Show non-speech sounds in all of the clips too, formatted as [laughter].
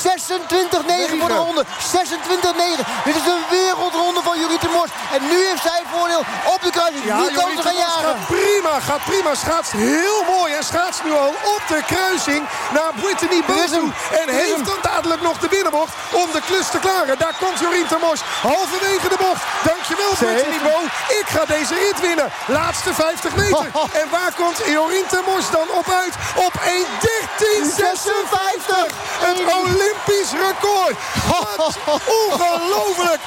26-9 voor de ronde. 26-9. Dit is een wereldronde van Jorien Mors. En nu heeft zij voordeel op de kruising. Ja, nu kan ze gaan jagen. Gaat prima, gaat prima. Schaatst heel mooi. En schaatst nu al op de kruising naar Brittany Bosu. En heeft dan dadelijk nog de binnenbocht om de klus te klaren. Daar komt Jorien Mors halverwege de bocht. Dankjewel Brittany Bo. Ik ga deze rit winnen. Laatste 50 meter. [laughs] En waar komt Jorien Mors dan op uit? Op 1.13.56. Een Olympisch record. Wat [laughs] ongelooflijk.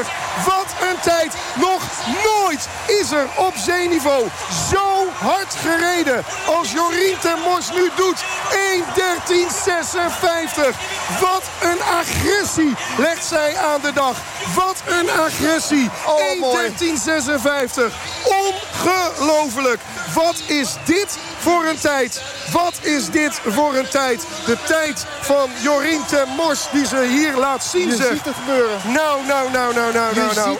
1.13.56. Wat een tijd. Nog nooit is er op zeeniveau zo hard gereden als Jorien Mors nu doet. 1.13.56. Wat een agressie legt zij aan de dag. Wat een agressie. Oh, 1.13.56. Ongelooflijk. Wat is dit voor een tijd? Wat is dit voor een tijd? De tijd van Jorien ten Mors die ze hier laat zien. Je ziet het gebeuren. Nou, nou, nou, nou, nou, nou. Nou.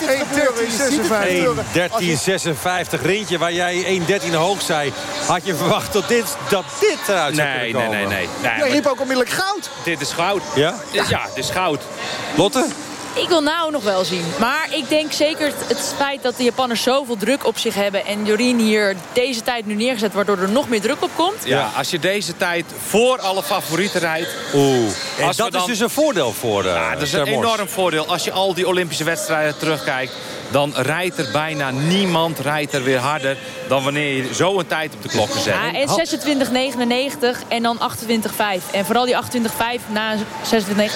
1.13.56 rintje waar jij 1.13 hoog zei. Had je verwacht dat dit, dat dit eruit zou nee, komen? Nee, nee, nee. nee Jij riep ook onmiddellijk goud. Dit is goud. Ja? Ja, dit is goud. Lotte? Ik wil nou nog wel zien. Maar ik denk zeker het, het feit dat de Japanners zoveel druk op zich hebben... en Jorien hier deze tijd nu neergezet... waardoor er nog meer druk op komt. Ja, als je deze tijd voor alle favorieten rijdt... Oeh. En dat dan- is dus een voordeel voor de Ja, dat is een enorm voordeel. Als je al die Olympische wedstrijden terugkijkt... dan rijdt er bijna niemand rijdt er weer harder... dan wanneer je zo een tijd op de klok zet. Ja, en 26,99 en dan 28,5. En vooral die 28,5 na 26,9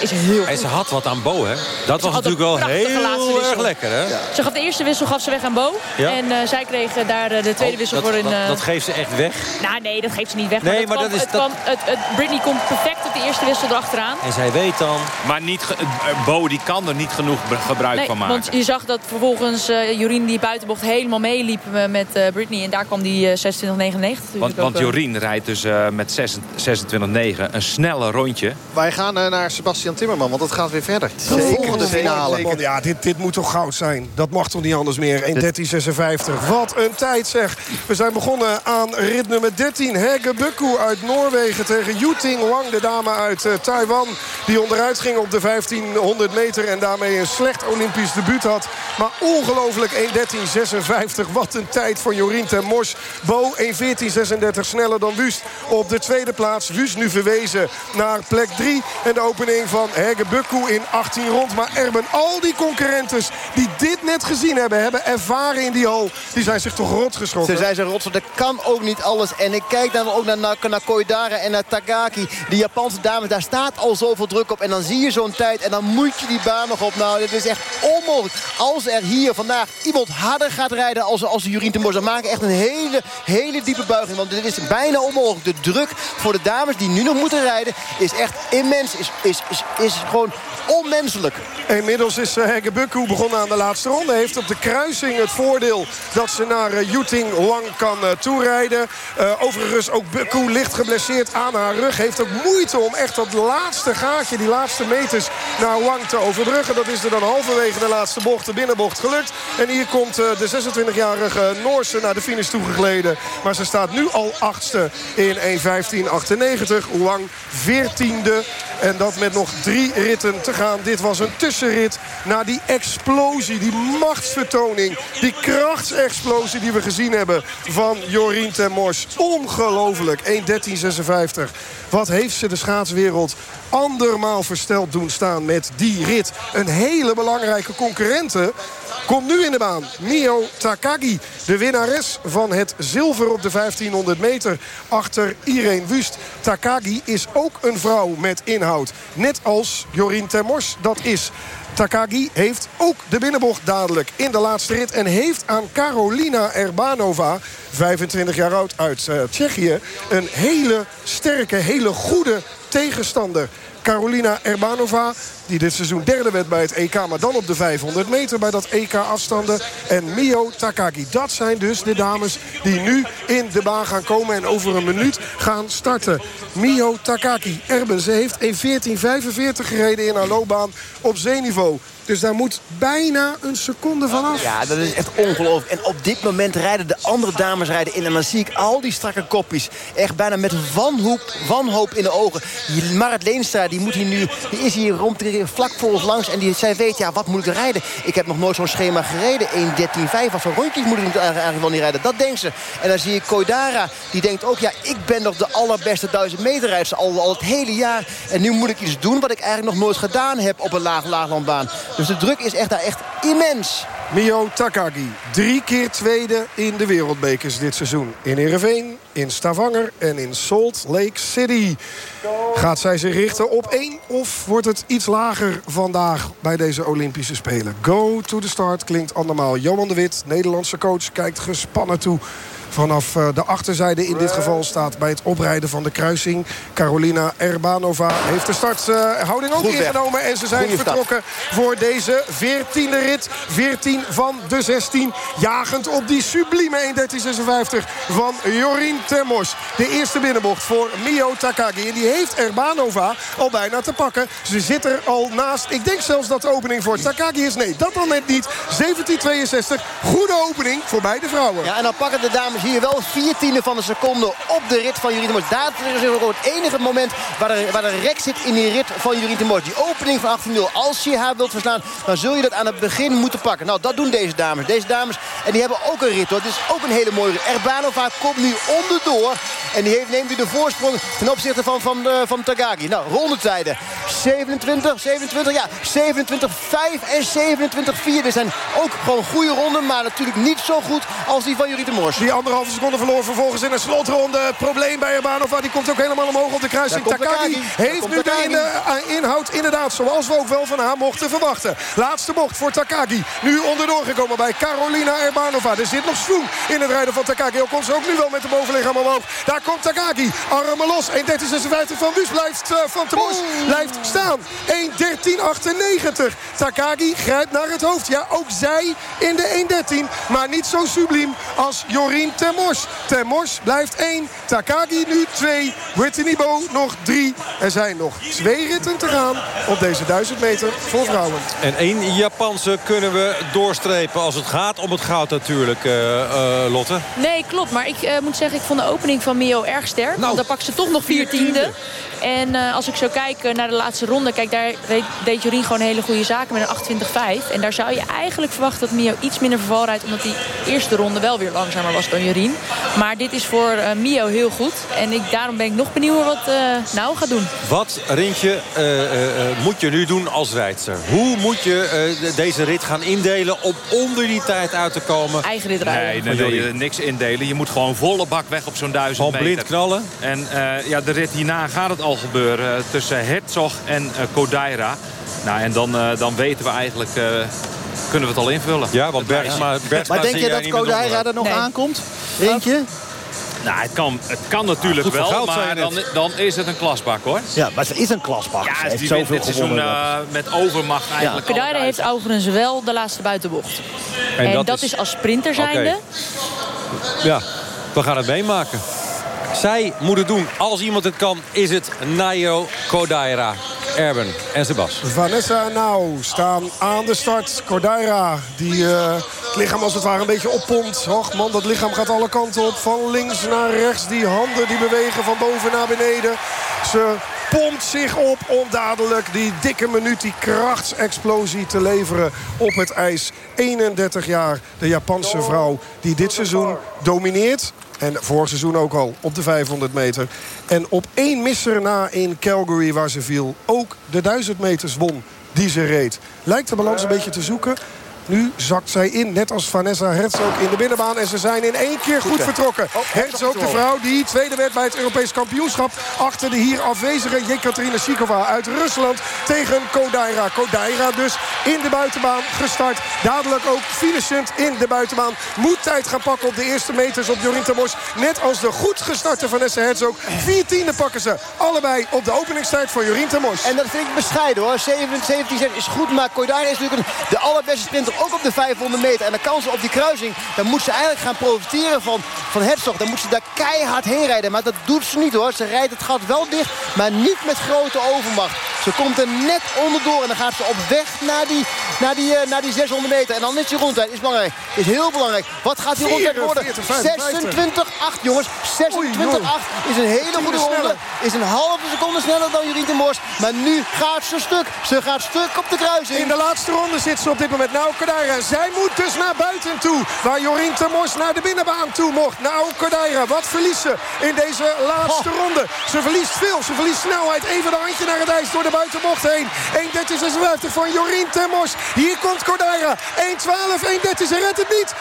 is heel En goed. ze had wat aan Bo, hè? Dat was natuurlijk wel heel wissel. erg lekker, hè? Ze gaf de eerste wissel gaf ze weg aan Bo. Ja. En eh, zij kreeg eh, daar eh, de tweede Oh, wissel dat, voor in... dat, eh, dat geeft ze echt weg. Nou nee, dat geeft ze niet weg. Nee, maar, maar dat dat kwam- is- het dat- kwam- het, het, Britney komt perfect op de eerste wissel erachteraan. En zij weet dan... Maar niet ge- Bo die kan er niet genoeg gebruik Nee, van maken. want je zag dat vervolgens eh Jorien die buitenbocht helemaal meeliep eh, met eh, Britney. En daar kwam die eh 26,99 natuurlijk Want, want. Jorien rijdt dus eh, met 6 26,9 een snelle rondje. Wij gaan naar Sebastian Timmerman, want het gaat weer verder. De volgende finale. Ja, dit, dit moet toch goud zijn? Dat mag toch niet anders meer? 1.13.56. Wat een tijd zeg. We zijn begonnen aan rit nummer 13. Hege Bukku uit Noorwegen tegen Yuting Wang. De dame uit Taiwan. Die onderuit ging op de 1500 meter. En daarmee een slecht Olympisch debuut had. Maar ongelooflijk 1.13.56. Wat een tijd van Jorien ten Mors. Bo 1.14.36 sneller dan Wust. Op de tweede plaats. Wust nu verwezen naar plek 3. En de opening van Hege Bukku in 18 rond. Maar Erben, al die concurrentes die dit net gezien hebben... hebben ervaren in die hal. Die zijn zich toch rot geschrokken. Ze zijn zo rotsen, dat kan ook niet alles. En ik kijk dan ook naar, naar, en naar Tagaki. Die Japanse dames, daar staat al zoveel druk op. En dan zie je zo'n tijd en dan moet je die baan nog op. Nou, dit is echt onmogelijk. Als er hier vandaag iemand harder gaat rijden als, als Jurien de dan maken echt een hele, hele diepe buiging. Want dit is bijna onmogelijk. De druk voor de dames die nu nog moeten rijden is echt immens. Is, is, is, is gewoon onmenselijk. Inmiddels is eh, Hege Bukku begonnen aan de laatste ronde. Heeft op de kruising het voordeel dat ze naar eh, Yuting Wang kan eh, toerijden. Eh, overigens ook Bukku licht geblesseerd aan haar rug. Heeft ook moeite om echt dat laatste gaatje, die laatste meters naar Wang te overbruggen. Dat is er dan halverwege de laatste bocht, de binnenbocht. En hier komt eh, de 26-jarige Noorse naar de finish toegegleden. Maar ze staat nu al achtste in 1.15.98. Wang 14e. En dat met nog drie ritten te gaan. Dit was een tussenrit na die explosie, die machtsvertoning. Die krachtsexplosie die we gezien hebben van Jorien ten Mors. Ongelooflijk. 1.13.56. Wat heeft ze de schaatswereld andermaal versteld doen staan met die rit. Een hele belangrijke concurrente komt nu in de baan. Mio Takagi, de winnares van het zilver op de 1500 meter achter Irene Wust. Takagi is ook een vrouw met inhoud. Net als Jorien Termors dat is. Takagi heeft ook de binnenbocht dadelijk in de laatste rit. En heeft aan Carolina Erbanova, 25 jaar oud uit eh, Tsjechië... een hele sterke, hele goede tegenstander. Carolina Erbanova, die dit seizoen derde werd bij het EK... maar dan op de 500 meter bij dat EK-afstanden. En Mio Takagi, dat zijn dus de dames die nu in de baan gaan komen... en over een minuut gaan starten. Mio Takagi, Erben, ze heeft een 14.45 gereden in haar loopbaan op zeeniveau. Dus daar moet bijna een seconde vanaf. Ja, dat is echt ongelooflijk. En op dit moment rijden de andere dames rijden in. En dan zie ik al die strakke kopjes. Echt bijna met wanhoop, wanhoop in de ogen. Marit Leenstra, die, moet hier nu, die is hier rond, vlak voor ons langs. En die, zij weet, ja, wat moet ik rijden? Ik heb nog nooit zo'n schema gereden. 1.13.5, wat voor rondjes moet ik eigenlijk wel niet rijden? Dat denkt ze. En dan zie ik Koidara, die denkt ook... ja, ik ben nog de allerbeste duizend meter rijder al, al het hele jaar. En nu moet ik iets doen wat ik eigenlijk nog nooit gedaan heb... op een laag laaglandbaan. Dus de druk is echt daar echt immens. Mio Takagi, drie keer tweede in de wereldbekers dit seizoen. In Ereveen, in Stavanger en in Salt Lake City. Gaat zij zich richten op één of wordt het iets lager vandaag bij deze Olympische Spelen? Go to the start klinkt andermaal. Johan de Wit, Nederlandse coach, kijkt gespannen toe vanaf eh, de achterzijde in dit geval staat bij het oprijden van de kruising. Carolina Erbanova heeft de starthouding ook ingenomen. En ze zijn vertrokken voor deze 14e rit. 14 van de 16. Jagend op die sublieme 1.13.56 van Jorien Termos. De eerste binnenbocht voor Mio Takagi. En die heeft Erbanova al bijna te pakken. Ze zit er al naast. Ik denk zelfs dat de opening voor Takagi is. Nee, dat dan net niet. 17.62. Goede opening voor beide vrouwen. Ja, en dan pakken de dames hier wel viertiende van een seconde op de rit van Jurien de Mors. Daar is ook het enige moment waar er, waar rek zit in die rit van Jurien de Mors. Die opening van 18-0. Als je haar wilt verslaan, dan zul je dat aan het begin moeten pakken. Nou, dat doen deze dames. Deze dames, en die hebben ook een rit hoor. Het is ook een hele mooie rit. Erbanova komt nu onderdoor. En die heeft, neemt nu de voorsprong ten opzichte van, van, uh, van Tagagi. Nou, rondetijden. 27, 27, ja. 27, 5 en 27, 4. Dit zijn ook gewoon goede ronden. Maar natuurlijk niet zo goed als die van Jurien de Mors. Die anderhalve seconde verloren vervolgens in een slotronde. Probleem bij Erbanova. Die komt ook helemaal omhoog op de kruising. Takagi heeft nu de, in de uh, inhoud inderdaad zoals we ook wel van haar mochten verwachten. Laatste bocht voor Takagi. Nu onderdoor gekomen bij Carolina Erbanova. Er zit nog schoen in het rijden van Takagi. Ook komt ze ook nu wel met de bovenlichaam omhoog. Daar komt Takagi. Armen los. 1.13.56 van Wus blijft uh, van Temos. Blijft staan. 1.13.98. Takagi grijpt naar het hoofd. Ja, ook zij in de 1.13. Maar niet zo subliem als Jorien Termors. Termors blijft 1. Takagi nu 2. Brittany Bo nog 3. Er zijn nog twee ritten te gaan op deze 1000 meter voor vrouwen. En één Japanse kunnen we doorstrepen als het gaat om het goud natuurlijk, uh, uh, Lotte. Nee, klopt. Maar ik uh, moet zeggen, ik vond de opening van Mio erg sterk. Nou, want dan pakt ze toch nog 14e. En uh, als ik zo kijk naar de laatste ronde... kijk, daar deed Jorien gewoon hele goede zaken met een 28-5. En daar zou je eigenlijk verwachten dat Mio iets minder verval rijdt... omdat die eerste ronde wel weer langzamer was dan Jorien. Maar dit is voor uh, Mio heel goed. En ik, daarom ben ik nog benieuwd wat uh, nou gaat doen. Wat, Rintje, moet je nu doen als rijdster? Hoe moet je deze rit gaan indelen om onder die tijd uit te komen? Eigen rit rijden. Nee, nee, nee niks indelen. Je moet gewoon volle bak weg op zo'n duizend Gewoon blind knallen? En ja, de rit hierna gaat het al gebeuren tussen Herzog en uh, Kodaira. Nou, en dan, uh, dan weten we eigenlijk... Uh, kunnen we het al invullen. Ja, want Bergsma... Bergsma maar denk je dat Kodaira er nog nee. aankomt? Denk je? Nou, het kan, het kan natuurlijk ja, wel, maar dan, dan is het een klasbak, hoor. Ja, maar ze is een klasbak. Ja, ze heeft zoveel dit seizoen uh, met overmacht eigenlijk. Ja. Kodaira heeft overigens wel de laatste buitenbocht. En, en dat, dat is... is... als sprinter zijnde. Okay. Ja, we gaan het meemaken. Zij moet het doen. Als iemand het kan, is het Nayo Kodaira. Erben en Sebas. Vanessa nou staan aan de start. Kodaira die uh, het lichaam als het ware een beetje oppompt. Och man, dat lichaam gaat alle kanten op. Van links naar rechts. Die handen die bewegen van boven naar beneden. Ze pompt zich op om dadelijk die dikke minuut, die krachtsexplosie te leveren op het ijs. 31 jaar, de Japanse vrouw die dit seizoen domineert. En vorig seizoen ook al op de 500 meter. En op één misser na in Calgary waar ze viel... ook de 1000 meters won die ze reed. Lijkt de balans een beetje te zoeken. Nu zakt zij in, net als Vanessa Herzog in de binnenbaan. En ze zijn in één keer goed vertrokken. Oh, Herzog, de vrouw die tweede werd bij het Europees kampioenschap... achter de hier afwezige Jekaterina Shikova uit Rusland tegen Kodaira. Kodaira dus in de buitenbaan gestart. Dadelijk ook finishend in de buitenbaan. Moet tijd gaan pakken op de eerste meters op Jorien Tamos. Net als de goed gestarte Vanessa Herzog. Vier tiende pakken ze. Allebei op de openingstijd voor Jorien Tamos. En dat vind ik bescheiden hoor. 17 is goed, maar Kodaira is natuurlijk de allerbeste sprinter ook op de 500 meter. En dan kan ze op die kruising, dan moet ze eigenlijk gaan profiteren van, van Herzog. Dan moet ze daar keihard heen rijden. Maar dat doet ze niet hoor. Ze rijdt het gat wel dicht, maar niet met grote overmacht. Ze komt er net onderdoor. En dan gaat ze op weg naar die, naar die, uh, naar die 600 meter. En dan is die rondtijd. Is belangrijk. Is heel belangrijk. Wat gaat die rondtijd worden? 26-8 jongens. 26-8 is een hele goede ronde. Is een halve seconde sneller dan Jorien de Mors. Maar nu gaat ze stuk. Ze gaat stuk op de kruising. In de laatste ronde zit ze op dit moment. Nou, Kodaira. Zij moet dus naar buiten toe. Waar Jorien Termors naar de binnenbaan toe mocht. Nou, Kodaira. Wat verliest ze in deze laatste oh. ronde? Ze verliest veel. Ze verliest snelheid. Even een handje naar het ijs door de buitenbocht heen. 1.13.56 van Jorien Termors. Hier komt Kodaira. 1.12, 1.13. Ze redt het niet.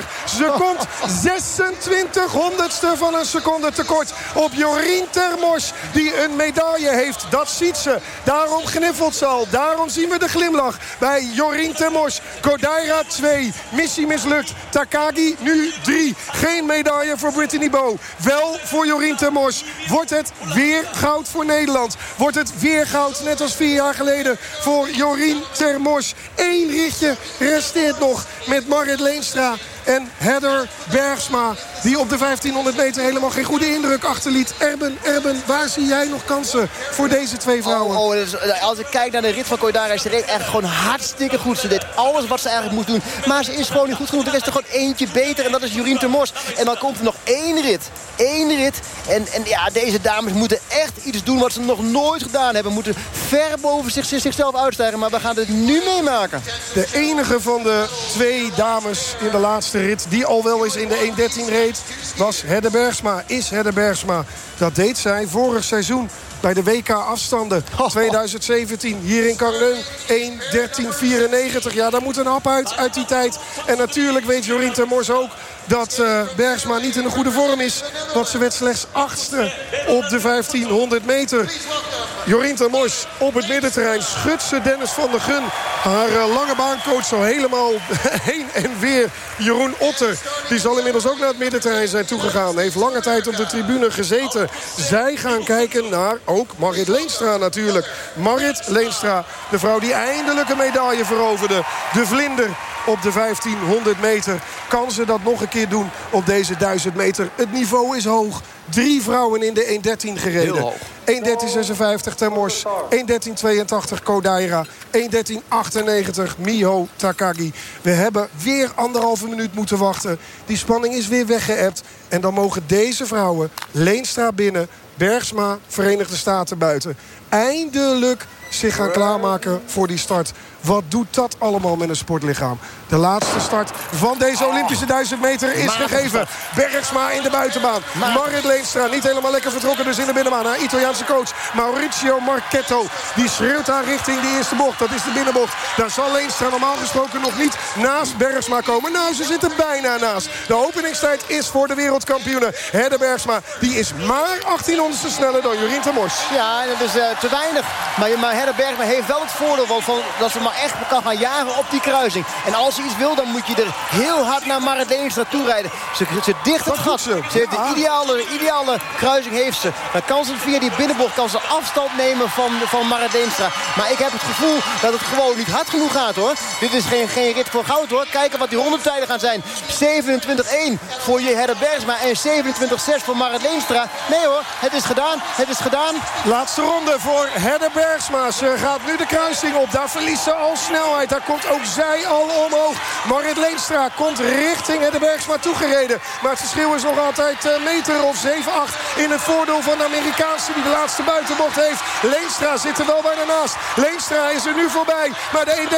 1.13.82. Ze komt 26 honderdste van een seconde tekort op Jorien Termors. Die een medaille heeft. Dat ziet ze. Daarom gniffelt ze al. Daarom zien we de glimlach bij Jorien Termors. Kodaira 2. Missie mislukt. Takagi nu 3. Geen medaille voor Brittany Bow. Wel voor Jorien Termors. Wordt het weer goud voor Nederland. Wordt het weer goud, net als vier jaar geleden, voor Jorien Termors. Eén ritje resteert nog met Marit Leenstra en Heather Bergsma. Die op de 1500 meter helemaal geen goede indruk achterliet. Erben, Erben, waar zie jij nog kansen voor deze twee vrouwen? Oh, oh als ik kijk naar de rit van Koidara is ze reed echt gewoon hartstikke goed. Ze deed alles wat ze eigenlijk moest doen. Maar ze is gewoon niet goed genoeg. Er is er gewoon eentje beter en dat is Jorien Termors. En dan komt er nog één rit. Eén rit. En, en ja, deze dames moeten echt iets doen wat ze nog nooit gedaan hebben. Moeten ver boven zich, zichzelf uitstijgen. Maar we gaan het nu meemaken. De enige van de twee dames in de laatste rit... die al wel eens in de 1.13 reed, was Hedde Bergsma. Is Hedde Bergsma. Dat deed zij vorig seizoen bij de WK-afstanden 2017 hier in Kangneung. 1.13.94. Ja, daar moet een hap uit, uit die tijd. En natuurlijk weet Jorien Termors ook dat uh, Bergsma niet in een goede vorm is. Want ze werd slechts achtste op de 1500 meter. Jorien Termors op het middenterrein schudt ze Dennis van der Gun. Haar uh, lange baancoach zo helemaal [laughs] heen en weer. Jeroen Otter, die zal inmiddels ook naar het middenterrein zijn toegegaan. Heeft lange tijd op de tribune gezeten. Zij gaan kijken naar ook Marit Leenstra natuurlijk. Marit Leenstra, de vrouw die eindelijk een medaille veroverde. De vlinder op de 1500 meter. Kan ze dat nog een keer doen op deze 1000 meter? Het niveau is hoog. Drie vrouwen in de 1.13 gereden. 1.13.56 Termors. 1.13.82 Kodaira. 1.13.98 Miho Takagi. We hebben weer anderhalve minuut moeten wachten. Die spanning is weer weggeëpt. En dan mogen deze vrouwen Leenstra binnen. Bergsma, Verenigde Staten buiten. Eindelijk zich gaan klaarmaken voor die start. Wat doet dat allemaal met een sportlichaam? De laatste start van deze Olympische 1000 meter is gegeven. Bergsma in de buitenbaan. Marit Leenstra niet helemaal lekker vertrokken dus in de binnenbaan. Haar Italiaanse coach Mauricio Marchetto. Die schreeuwt haar richting de eerste bocht. Dat is de binnenbocht. Daar zal Leenstra normaal gesproken nog niet naast Bergsma komen. Nou, ze zitten bijna naast. De openingstijd is voor de wereldkampioene. Herde Bergsma, die is maar 1800ste sneller dan Jorien Mors. Ja, dat is uh, te weinig. Maar, maar Herde Bergsma heeft wel het voordeel van dat ze maar echt kan gaan jagen op die kruising. En als ze iets wil, dan moet je er heel hard naar Marit toe rijden. Ze, ze dicht het gat. Ze. heeft de ah. ideale, ideale kruising heeft ze. Dan kan ze via die binnenbocht kan ze afstand nemen van, van Marit Leenstra. Maar ik heb het gevoel dat het gewoon niet hard genoeg gaat hoor. Dit is geen, geen rit voor goud hoor. Kijken wat die rondetijden gaan zijn. 27-1 voor je Herder Bergsma en 27-6 voor Marit Leenstra. Nee hoor, het is gedaan. Het is gedaan. Laatste ronde voor Herder Bergsma. Ze gaat nu de kruising op. Daar verliest ze al snelheid. Daar komt ook zij al omhoog. Marit Leenstra komt richting de Bergsma toegereden. Maar het verschil is nog altijd een eh, meter of 7, 8 in het voordeel van de Amerikaanse die de laatste buitenbocht heeft. Leenstra zit er wel bijna naast. Leenstra is er nu voorbij. Maar de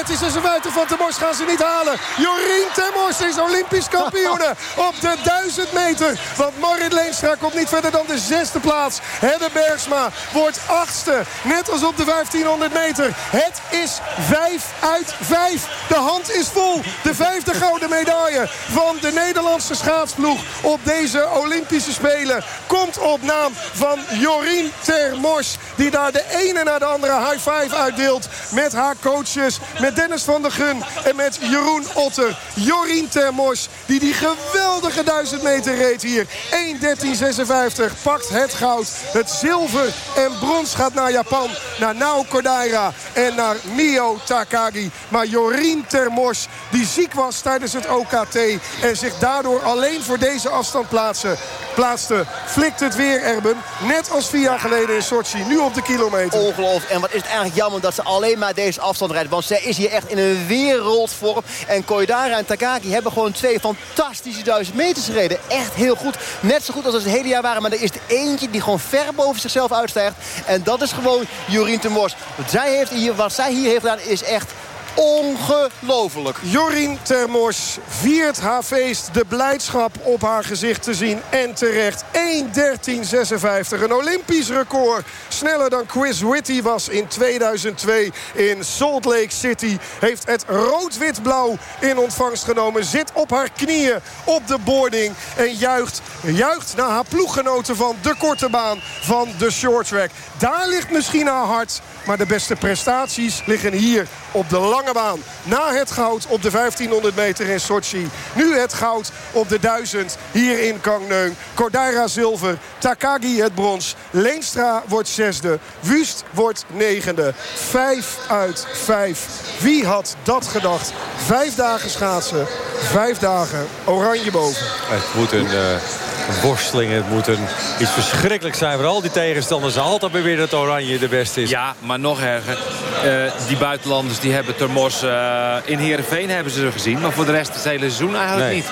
1.30.56 van Temors gaan ze niet halen. Jorien Temors is Olympisch kampioene [laughs] op de 1000 meter. Want Marit Leenstra komt niet verder dan de zesde plaats. Hedde Bergsma wordt achtste. Net als op de 1500 meter. Het is 5 uit 5. De hand is vol. De vijfde gouden medaille van de Nederlandse schaatsploeg op deze Olympische Spelen. Komt op naam van Jorien Termors. Die daar de ene na de andere high five uitdeelt. Met haar coaches. Met Dennis van der Gun. En met Jeroen Otter. Jorien Termors. Die die geweldige 1000 meter reed hier. 1.13.56. Pakt het goud. Het zilver en brons gaat naar Japan. Naar Nao Kodaira. En naar Mio Takagi. Maar Jorien Termors, die ziek was tijdens het OKT... en zich daardoor alleen voor deze afstand plaatsen... plaatste. Flikt het weer Erben. Net als vier jaar geleden in Sochi. Nu op de kilometer. Ongelooflijk. En wat is het eigenlijk jammer dat ze alleen maar deze afstand rijdt. Want zij is hier echt in een wereldvorm. En Koidara en Takaki hebben gewoon twee fantastische duizend meters gereden. Echt heel goed. Net zo goed als het hele jaar waren. Maar er is er eentje die gewoon ver boven zichzelf uitstijgt. En dat is gewoon Jorien Temors. Wat zij, heeft hier, wat zij hier heeft gedaan is echt Ongelooflijk. Jorien Termors viert haar feest. De blijdschap op haar gezicht te zien. En terecht. 1.13.56. Een Olympisch record. Sneller dan Chris Whitty was in 2002 in Salt Lake City. Heeft het rood-wit-blauw in ontvangst genomen. Zit op haar knieën op de boarding. En juicht, juicht naar haar ploeggenoten van de korte baan van de short track. Daar ligt misschien haar hart. Maar de beste prestaties liggen hier op de lange baan. Na het goud op de 1500 meter in Sochi. Nu het goud op de 1000 hier in Kangneung. Kodaira zilver. Takagi het brons. Leenstra wordt zesde. Wust wordt negende. Vijf uit vijf. Wie had dat gedacht? Vijf dagen schaatsen. Vijf dagen oranje boven. Het moet een... Uh worsteling. Het moet een, iets verschrikkelijks zijn voor al die tegenstanders. Altijd weer dat Oranje de beste is. Ja, maar nog erger. Uh, die buitenlanders die hebben Termos... Uh, in Heerenveen hebben ze er gezien. Maar voor de rest het hele seizoen eigenlijk nee. niet.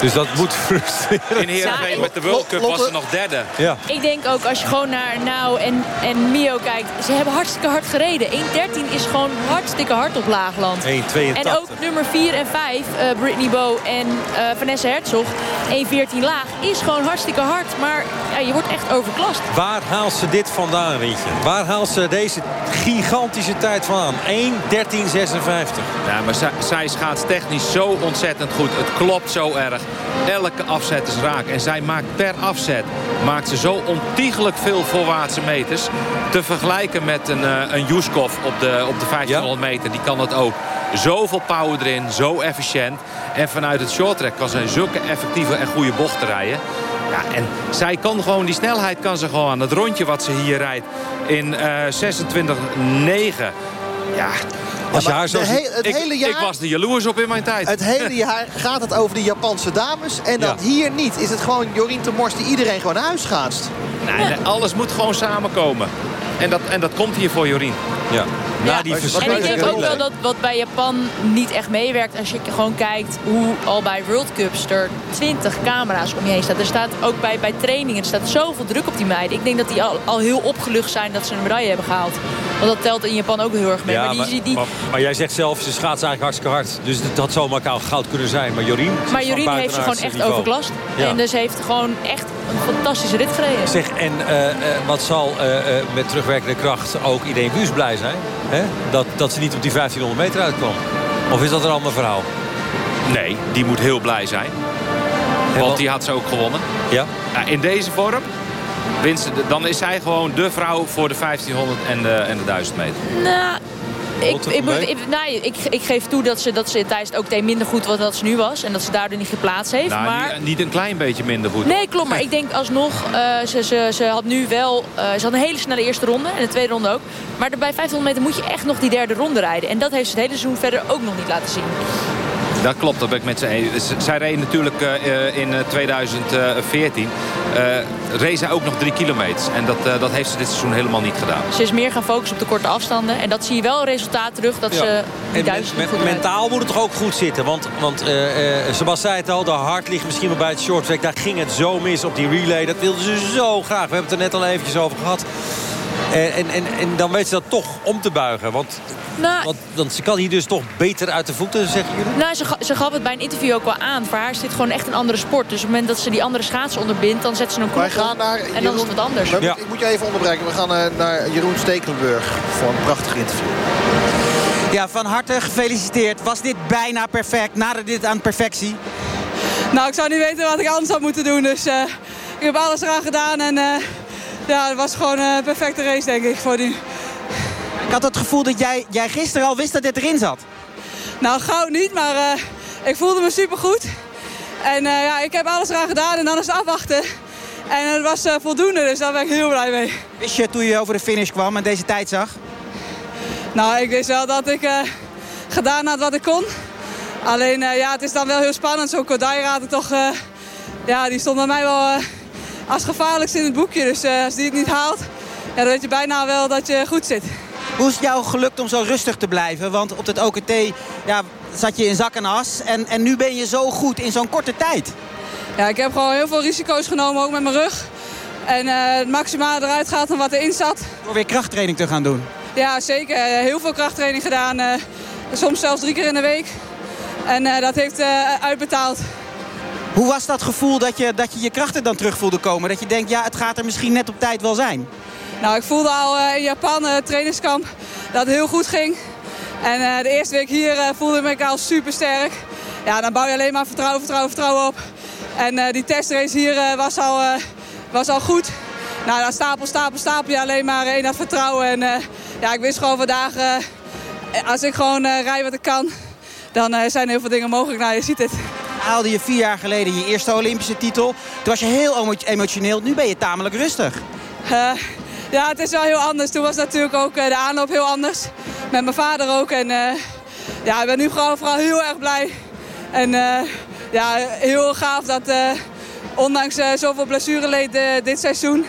Dus dat moet frustreren. In Heerenveen met de World Cup was ze nog derde. Ja. Ik denk ook als je gewoon naar Nou en, en Mio kijkt. Ze hebben hartstikke hard gereden. 1.13 is gewoon hartstikke hard op Laagland. 1.82. En ook nummer 4 en 5, uh, Brittany Bow en uh, Vanessa Herzog. 1.14 laag is gewoon hartstikke hard. Maar ja, je wordt echt overklast. Waar haalt ze dit vandaan, Rietje? Waar haalt ze deze gigantische tijd vandaan? 1.13.56. Ja, maar zij, zij schaats technisch zo ontzettend goed. Het klopt zo erg. Elke afzet is raak. En zij maakt per afzet maakt ze zo ontiegelijk veel voorwaartse meters. Te vergelijken met een, uh, een Juskov op de, op de 1500 meter. Die kan dat ook. Zoveel power erin, zo efficiënt. En vanuit het shorttrack kan zij zulke effectieve en goede bochten rijden. Ja, en zij kan gewoon, die snelheid kan ze gewoon aan. Het rondje wat ze hier rijdt in uh, 26-9. Ja, als je haar zo he het ik, hele jaar, ik was er jaloers op in mijn tijd. Het hele [laughs] jaar gaat het over de Japanse dames. En dan ja. hier niet. Is het gewoon Jorien Temors die iedereen gewoon naar huis. Nee, nee, alles moet gewoon samenkomen. En dat, en dat komt hier voor Jorien. Ja. Ja, en ik denk ook wel dat wat bij Japan niet echt meewerkt... als je gewoon kijkt hoe al bij World Cups er 20 camera's om je heen staan. Er staat ook bij, bij trainingen er staat zoveel druk op die meiden. Ik denk dat die al, al heel opgelucht zijn dat ze een medaille hebben gehaald. Want dat telt in Japan ook heel erg mee. Ja, maar, die, maar, die, maar, maar, jij zegt zelf, ze schaatsen eigenlijk hartstikke hard. Dus het had zomaar goud kunnen zijn. Maar Jorien... Maar Jorien heeft ze gewoon echt niveau. overklast. Ja. En dus heeft gewoon echt een fantastische rit gereden. Zeg, en uh, uh, wat zal uh, met terugwerkende kracht ook iedereen Buus blij zijn? Hè? Dat, dat ze niet op die 1500 meter uitkwam. Of is dat een ander verhaal? Nee, die moet heel blij zijn. Want die had ze ook gewonnen. Ja? ja in deze vorm winst, dan is zij gewoon de vrouw voor de 1500 en de, en de 1000 meter. Nou, ik, ik, ik, nou, ik, ik, geef toe dat ze, dat ze tijdens het minder goed was dan ze nu was. En dat ze daardoor niet geplaatst heeft. Nou, maar... niet, niet, een klein beetje minder goed. Nee, klopt. Maar ik denk alsnog, uh, ze, ze, ze had nu wel... Uh, ze had een hele snelle eerste ronde. En de tweede ronde ook. Maar bij 1500 meter moet je echt nog die derde ronde rijden. En dat heeft ze het hele seizoen verder ook nog niet laten zien. Dat klopt, dat ben ik met ze eens. Zij reed natuurlijk uh, in 2014 uh, reed zij ook nog drie kilometers. En dat, uh, dat heeft ze dit seizoen helemaal niet gedaan. Ze is meer gaan focussen op de korte afstanden. En dat zie je wel resultaat terug dat ja. ze die duizend me Mentaal moet het toch ook goed zitten. Want, want Sebas zei het al, de hart ligt misschien wel bij het shorttrack. Daar ging het zo mis op die relay. Dat wilden ze zo graag. We hebben het er net al eventjes over gehad. En, en, en, en dan weet ze dat toch om te buigen. Want nou, want, want, ze kan hier dus toch beter uit de voeten, zeggen jullie? Nou, ze, ze gaf het bij een interview ook wel aan. Voor haar is dit gewoon echt een andere sport. Dus op het moment dat ze die andere schaatsen onderbindt... dan zet ze een Wij gaan naar en dan is het wat anders. Ja. Ik moet je even onderbreken. We gaan uh, naar Jeroen Stekelenburg voor een prachtig interview. Ja, van harte gefeliciteerd. Was dit bijna perfect? Nader dit aan perfectie? Nou, ik zou niet weten wat ik anders had moeten doen. Dus uh, ik heb alles eraan gedaan. En uh, ja, het was gewoon een perfecte race, denk ik, voor die... Ik had het gevoel dat jij, jij gisteren al wist dat dit erin zat. Nou, gauw niet, maar uh, ik voelde me supergoed. En uh, ja, ik heb alles eraan gedaan en dan is het afwachten. En het was uh, voldoende, dus daar ben ik heel blij mee. Wist je toen je over de finish kwam en deze tijd zag? Nou, ik wist wel dat ik gedaan had wat ik kon. Alleen, ja, het is dan wel heel spannend. Zo'n Kodaira had ik toch... ja, die stond bij mij wel als gevaarlijkste in het boekje. Dus als die het niet haalt, ja, dan weet je bijna wel dat je goed zit. Hoe is het jou gelukt om zo rustig te blijven? Want op het OKT ja, zat je in zak en as. En, en nu ben je zo goed in zo'n korte tijd. Ja, ik heb gewoon heel veel risico's genomen, ook met mijn rug. En uh, het maximale eruit gaat dan wat erin zat. Door weer krachttraining te gaan doen? Ja, zeker. Heel veel krachttraining gedaan. Uh, soms zelfs drie keer in de week. En uh, dat heeft uitbetaald. Hoe was dat gevoel dat je, dat je je krachten dan terug voelde komen? Dat je denkt, ja, het gaat er misschien net op tijd wel zijn? Nou, ik voelde al in Japan, uh, trainingskamp, dat het heel goed ging. En uh, de eerste week hier voelde ik al super sterk. Ja, dan bouw je alleen maar vertrouwen, vertrouwen, vertrouwen op. En die testrace hier was, al, was al goed. Nou, dan stapel, stapel, stapel je alleen maar in dat vertrouwen. En ja, ik wist gewoon vandaag, als ik gewoon rij wat ik kan, dan zijn er heel veel dingen mogelijk. Nou, je ziet het. Haalde je vier jaar geleden je eerste Olympische titel. Toen was je heel emotioneel. Nu ben je tamelijk rustig. Ja, het is wel heel anders. Toen was natuurlijk ook de aanloop heel anders. Met mijn vader ook. En uh, ja, ik ben nu gewoon vooral heel erg blij. En ja, heel gaaf dat ondanks zoveel blessureleed dit seizoen...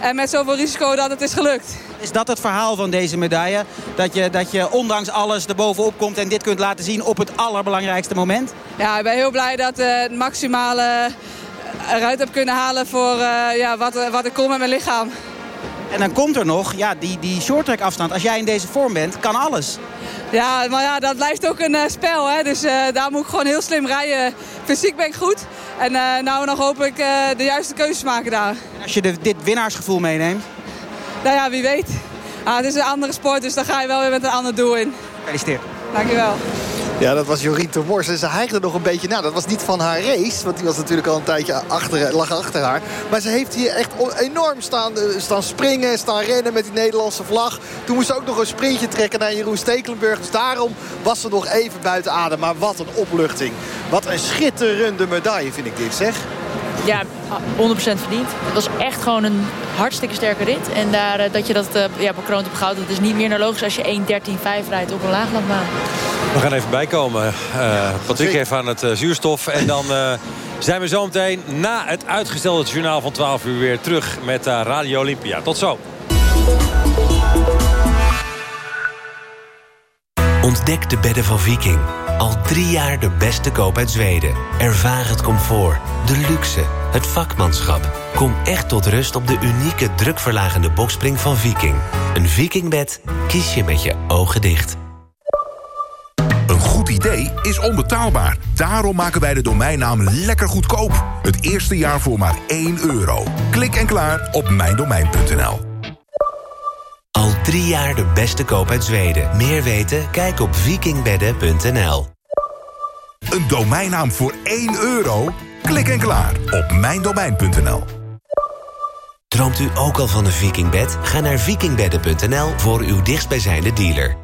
en met zoveel risico dat het is gelukt. Is dat het verhaal van deze medaille? Dat je, dat je ondanks alles erbovenop komt en dit kunt laten zien op het allerbelangrijkste moment? Ja, ik ben heel blij dat het maximale eruit heb kunnen halen voor ja, wat, wat ik kon met mijn lichaam. En dan komt er nog ja, die, die shorttrack afstand. Als jij in deze vorm bent, kan alles. Ja, maar ja, dat blijft ook een uh, spel. Hè? Dus uh, daar moet ik gewoon heel slim rijden. Fysiek ben ik goed. En uh, nou nog hoop ik de juiste keuzes maken daar. En als je de, dit winnaarsgevoel meeneemt? Nou ja, wie weet. Ah, het is een andere sport, dus dan ga je wel weer met een ander doel in. Gefeliciteerd. Dankjewel. Ja, dat was Jorien Termors. En ze hijgde nog een beetje na. Dat was niet van haar race. Want die was natuurlijk al een tijdje achter, lag achter haar. Maar ze heeft hier echt enorm staan, eh, staan springen. Staan rennen met die Nederlandse vlag. Toen moest ze ook nog een sprintje trekken naar Jeroen Stekelenburg. Dus daarom was ze nog even buiten adem. Maar wat een opluchting. Wat een schitterende medaille vind ik dit, zeg. Ja, 100% verdiend. Het was echt gewoon een hartstikke sterke rit. En daar, eh, dat je dat uh, ja, bekroond hebt gehouden, dat is niet meer naar logisch als je 1.13.5 rijdt op een laaglandbaan. We gaan even bijkomen. Uh, Patrick even aan het uh, zuurstof. En dan uh, zijn we zo meteen na het uitgestelde journaal van 12 uur weer terug met Radio Olympia. Tot zo. Ontdek de bedden van Viking. Al drie jaar de beste koop uit Zweden. Ervaar het comfort, de luxe, het vakmanschap. Kom echt tot rust op de unieke drukverlagende bokspring van Viking. Een Vikingbed kies je met je ogen dicht. Een goed idee is onbetaalbaar. Daarom maken wij de domeinnaam lekker goedkoop. Het eerste jaar voor maar 1 euro. Klik en klaar op mijndomein.nl. Drie jaar de beste koop uit Zweden. Meer weten? Kijk op vikingbedden.nl. Een domeinnaam voor 1 euro? Klik en klaar op mijndomein.nl. Droomt u ook al van een vikingbed? Ga naar vikingbedden.nl voor uw dichtstbijzijnde dealer.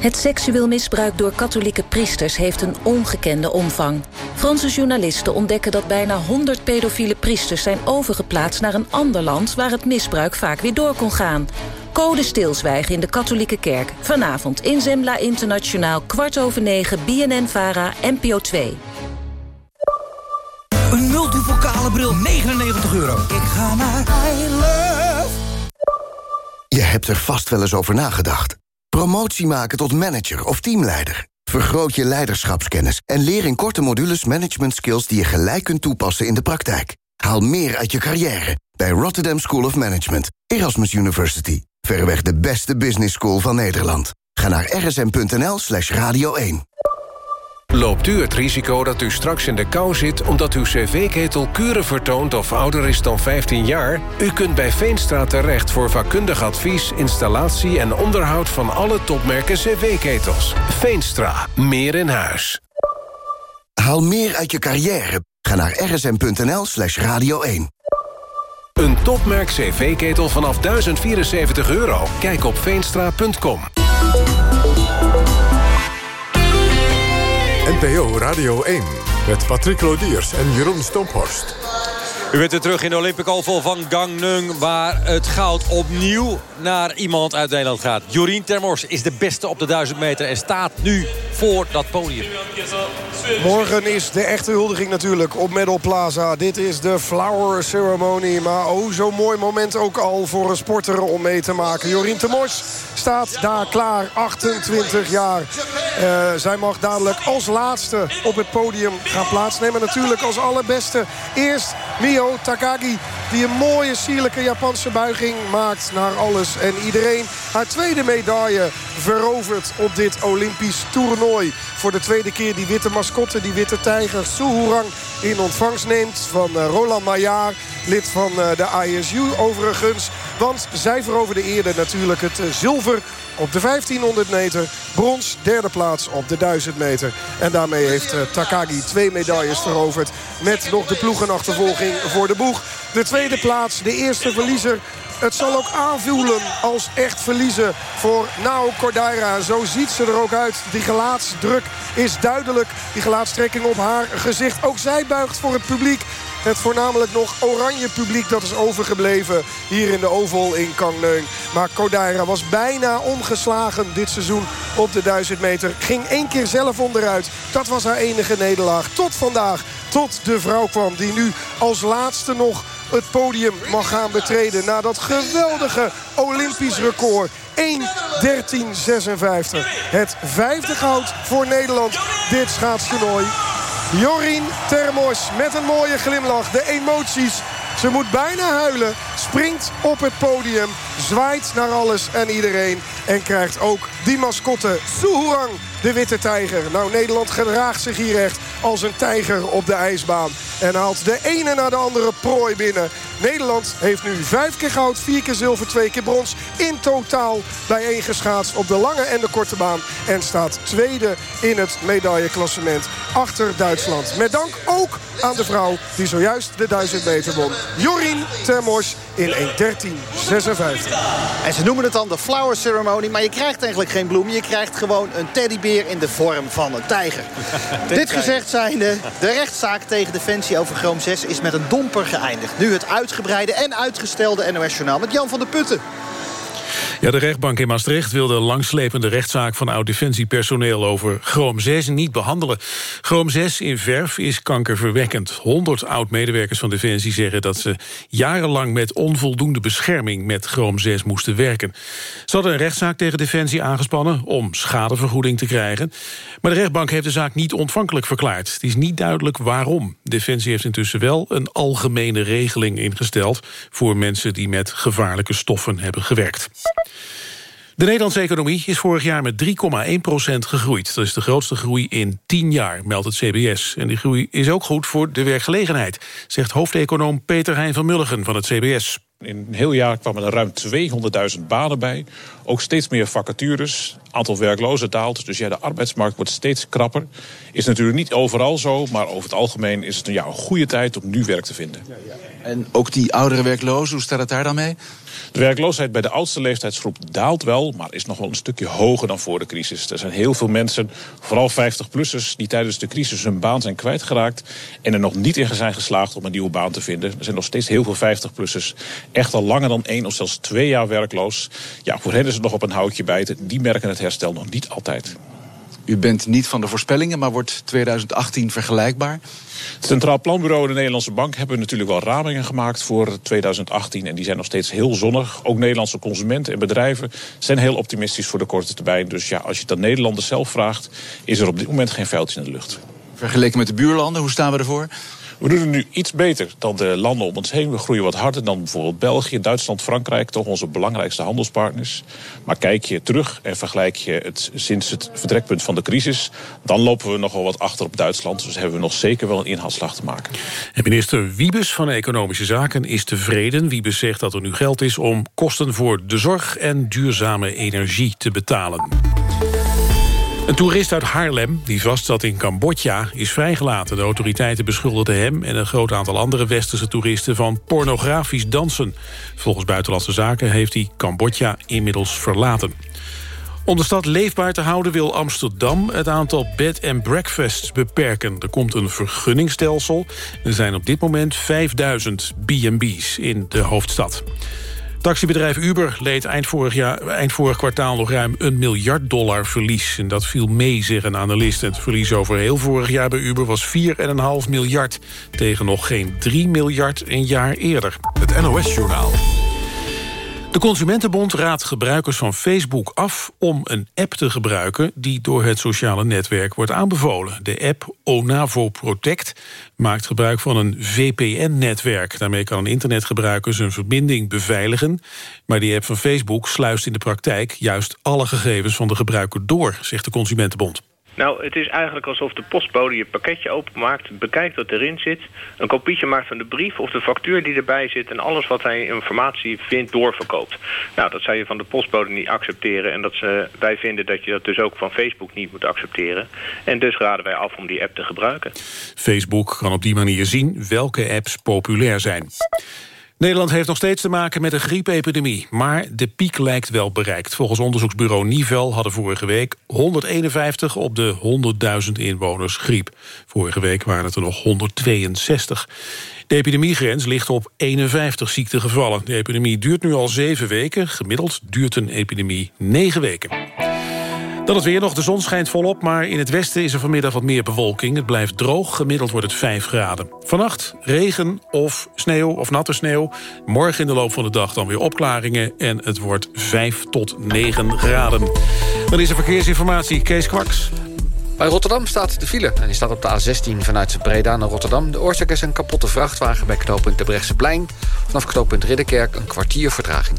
Het seksueel misbruik door katholieke priesters heeft een ongekende omvang. Franse journalisten ontdekken dat bijna 100 pedofiele priesters zijn overgeplaatst naar een ander land waar het misbruik vaak weer door kon gaan. Code stilzwijgen in de katholieke kerk. Vanavond in Zembla Internationaal, kwart over negen, BNN-VARA, NPO 2. Een multipokale bril, 99 euro. Ik ga naar I Love. Je hebt er vast wel eens over nagedacht. Promotie maken tot manager of teamleider. Vergroot je leiderschapskennis en leer in korte modules management skills die je gelijk kunt toepassen in de praktijk. Haal meer uit je carrière bij Rotterdam School of Management, Erasmus University. Verreweg de beste business school van Nederland. Ga naar rsm.nl slash radio 1. Loopt u het risico dat u straks in de kou zit... omdat uw cv-ketel kuren vertoont of ouder is dan 15 jaar? U kunt bij Veenstra terecht voor vakkundig advies... installatie en onderhoud van alle topmerken cv-ketels. Veenstra, meer in huis. Haal meer uit je carrière. Ga naar rsm.nl slash radio 1. Een topmerk cv-ketel vanaf 1074 euro. Kijk op veenstra.com. NPO Radio 1 met Patrick Lodiers en Jeroen Stomphorst. U bent weer terug in de Olympic Oval van Gangneung... waar het goud opnieuw naar iemand uit Nederland gaat. Jorien Termors is de beste op de 1000 meter... en staat nu voor dat podium. Morgen is de echte huldiging natuurlijk op Medal Plaza. Dit is de flower ceremony. Maar oh, zo'n mooi moment ook al voor een sporter om mee te maken. Jorien Termors staat daar klaar, 28 jaar. Uh, zij mag dadelijk als laatste op het podium gaan plaatsnemen. Natuurlijk als allerbeste. Eerst Takagi die een mooie, sierlijke Japanse buiging maakt naar alles en iedereen. Haar tweede medaille verovert op dit Olympisch toernooi. Voor de tweede keer die witte mascotte, die witte tijger Suhurang in ontvangst neemt van eh, Roland Maillard. Lid van eh, de ISU overigens. Want zij veroverde eerder natuurlijk het eh, zilver op de 1500 meter. Brons, derde plaats op de 1000 meter. En daarmee heeft Takagi twee medailles veroverd. Met nog de ploegenachtervolging voor de boeg. De tweede plaats, de eerste verliezer het zal ook aanvoelen als echt verliezen voor Nao Cordaira. Zo ziet ze er ook uit. Die gelaatsdruk is duidelijk. Die gelaatstrekking op haar gezicht. Ook zij buigt voor het publiek. Het voornamelijk nog oranje publiek dat is overgebleven hier in de Oval in Kangneung. Maar Kodaira was bijna ongeslagen dit seizoen op de 1000 meter. Ging één keer zelf onderuit. Dat was haar enige nederlaag. Tot vandaag. Tot de vrouw kwam die nu als laatste nog het podium mag gaan betreden. Na dat geweldige Olympisch record. 1.13.56. Het vijfde goud voor Nederland. Dit schaatstoernooi. Jorien Termos met een mooie glimlach. De emoties. Ze moet bijna huilen. Springt op het podium. Zwaait naar alles en iedereen. En krijgt ook die mascotte Suhurang, de witte tijger. Nou, Nederland gedraagt zich hier echt als een tijger op de ijsbaan. En haalt de ene na de andere prooi binnen. Nederland heeft nu vijf keer goud, vier keer zilver, twee keer brons. In totaal bijeengeschaatst op de lange en de korte baan. En staat tweede in het medailleklassement achter Duitsland. Met dank ook aan de vrouw die zojuist de 1000 meter won. Jorien Termors in 1.13.56. En ze noemen het dan de flower ceremony. Maar je krijgt eigenlijk geen bloem. Je krijgt gewoon een teddybeer in de vorm van een tijger. [laughs] Dit gezegd zijnde, de rechtszaak tegen Defensie over Chrome 6 is met een domper geëindigd. Nu het uitgebreide en uitgestelde NOS Journaal met Jan van der Putten. Ja, de rechtbank in Maastricht wil de langslepende rechtszaak van oud-defensiepersoneel over chroom 6 niet behandelen. Chroom 6 in verf is kankerverwekkend. 100 oud-medewerkers van Defensie zeggen dat ze jarenlang met onvoldoende bescherming met chroom 6 moesten werken. Ze hadden een rechtszaak tegen Defensie aangespannen om schadevergoeding te krijgen. Maar de rechtbank heeft de zaak niet ontvankelijk verklaard. Het is niet duidelijk waarom. Defensie heeft intussen wel een algemene regeling ingesteld voor mensen die met gevaarlijke stoffen hebben gewerkt. De Nederlandse economie is vorig jaar met 3,1% gegroeid. Dat is de grootste groei in 10 jaar, meldt het CBS. En die groei is ook goed voor de werkgelegenheid... zegt hoofdeconoom Peter Hein van Mulligen van het CBS. In een heel jaar kwamen er ruim 200.000 banen bij. Ook steeds meer vacatures. Aantal werklozen daalt. Dus ja, de arbeidsmarkt wordt steeds krapper. Is natuurlijk niet overal zo. Maar over het algemeen is het een, ja, een goede tijd om nu werk te vinden. En ook die oudere werklozen, hoe staat het daar dan mee? De werkloosheid bij de oudste leeftijdsgroep daalt wel, maar is nog wel een stukje hoger dan voor de crisis. Er zijn heel veel mensen, vooral 50-plussers, die tijdens de crisis hun baan zijn kwijtgeraakt en er nog niet in zijn geslaagd om een nieuwe baan te vinden. Er zijn nog steeds heel veel 50-plussers echt al langer dan één of zelfs twee jaar werkloos. Ja, voor hen is nog op een houtje bijten. Die merken het herstel nog niet altijd. U bent niet van de voorspellingen, maar wordt 2018 vergelijkbaar? Het Centraal Planbureau en de Nederlandse Bank hebben natuurlijk wel ramingen gemaakt voor 2018. En die zijn nog steeds heel zonnig. Ook Nederlandse consumenten en bedrijven zijn heel optimistisch voor de korte termijn. Dus ja, als je het aan Nederlanders zelf vraagt, is er op dit moment geen vuiltje in de lucht. Vergeleken met de buurlanden, hoe staan we ervoor? We doen het nu iets beter dan de landen om ons heen. We groeien wat harder dan bijvoorbeeld België, Duitsland, Frankrijk. Toch onze belangrijkste handelspartners. Maar kijk je terug en vergelijk je het sinds het vertrekpunt van de crisis... dan lopen we nogal wat achter op Duitsland. Dus hebben we nog zeker wel een inhaalslag te maken. En minister Wiebes van Economische Zaken is tevreden. Wiebes zegt dat er nu geld is om kosten voor de zorg en duurzame energie te betalen. Een toerist uit Haarlem, die vastzat in Cambodja, is vrijgelaten. De autoriteiten beschuldigden hem en een groot aantal andere westerse toeristen... van pornografisch dansen. Volgens Buitenlandse Zaken heeft hij Cambodja inmiddels verlaten. Om de stad leefbaar te houden wil Amsterdam het aantal bed and breakfasts beperken. Er komt een vergunningstelsel. Er zijn op dit moment 5000 B&B's in de hoofdstad. Taxibedrijf Uber leed eind vorig, jaar, eind vorig kwartaal nog ruim een miljard dollar verlies. En dat viel mee, zeggen analisten. Het verlies over heel vorig jaar bij Uber was 4,5 miljard... tegen nog geen 3 miljard een jaar eerder. Het NOS-journaal. De Consumentenbond raadt gebruikers van Facebook af om een app te gebruiken die door het sociale netwerk wordt aanbevolen. De app Onavo Protect maakt gebruik van een VPN-netwerk. Daarmee kan een internetgebruiker zijn verbinding beveiligen. Maar die app van Facebook sluist in de praktijk juist alle gegevens van de gebruiker door, zegt de Consumentenbond. Nou, het is eigenlijk alsof de postbode je pakketje openmaakt... bekijkt wat erin zit, een kopietje maakt van de brief... of de factuur die erbij zit... en alles wat hij informatie vindt doorverkoopt. Nou, dat zou je van de postbode niet accepteren... en dat ze, wij vinden dat je dat dus ook van Facebook niet moet accepteren. En dus raden wij af om die app te gebruiken. Facebook kan op die manier zien welke apps populair zijn. Nederland heeft nog steeds te maken met een griepepidemie. Maar de piek lijkt wel bereikt. Volgens onderzoeksbureau Nivel hadden vorige week 151 op de 100.000 inwoners griep. Vorige week waren het er nog 162. De epidemiegrens ligt op 51 ziektegevallen. De epidemie duurt nu al zeven weken. Gemiddeld duurt een epidemie negen weken. Dan het weer nog. De zon schijnt volop, maar in het westen is er vanmiddag wat meer bewolking. Het blijft droog, gemiddeld wordt het 5 graden. Vannacht regen of sneeuw of natte sneeuw. Morgen in de loop van de dag dan weer opklaringen... en het wordt 5 tot 9 graden. Dan is er verkeersinformatie, Kees Kwaks. Bij Rotterdam staat de file en die staat op de A16 vanuit Breda naar Rotterdam. De oorzaak is een kapotte vrachtwagen bij knooppunt de Brechtseplein. Vanaf knooppunt Ridderkerk een kwartier vertraging.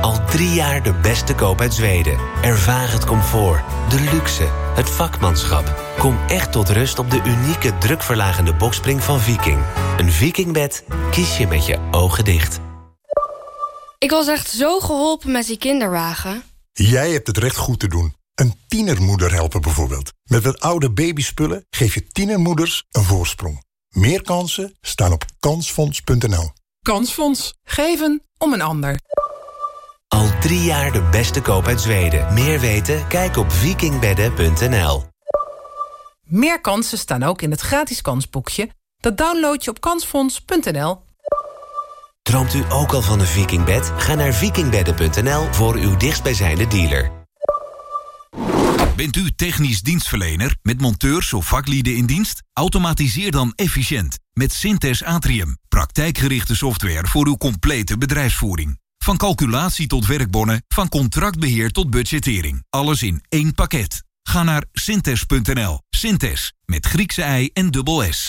Al drie jaar de beste koop uit Zweden. Ervaar het comfort, de luxe, het vakmanschap. Kom echt tot rust op de unieke drukverlagende bokspring van Viking. Een Vikingbed kies je met je ogen dicht. Ik was echt zo geholpen met die kinderwagen. Jij hebt het recht goed te doen. Een tienermoeder helpen bijvoorbeeld. Met wat oude babyspullen geef je tienermoeders een voorsprong. Meer kansen staan op kansfonds.nl. Kansfonds. Geven om een ander. Al drie jaar de beste koop uit Zweden. Meer weten? Kijk op vikingbedden.nl. Meer kansen staan ook in het gratis kansboekje. Dat download je op kansfonds.nl. Droomt u ook al van een vikingbed? Ga naar vikingbedden.nl voor uw dichtstbijzijnde dealer. Bent u technisch dienstverlener met monteurs of vaklieden in dienst? Automatiseer dan efficiënt met Synthes Atrium. Praktijkgerichte software voor uw complete bedrijfsvoering. Van calculatie tot werkbonnen, van contractbeheer tot budgettering. Alles in één pakket. Ga naar synthes.nl. Synthes, met Griekse ei en dubbel S.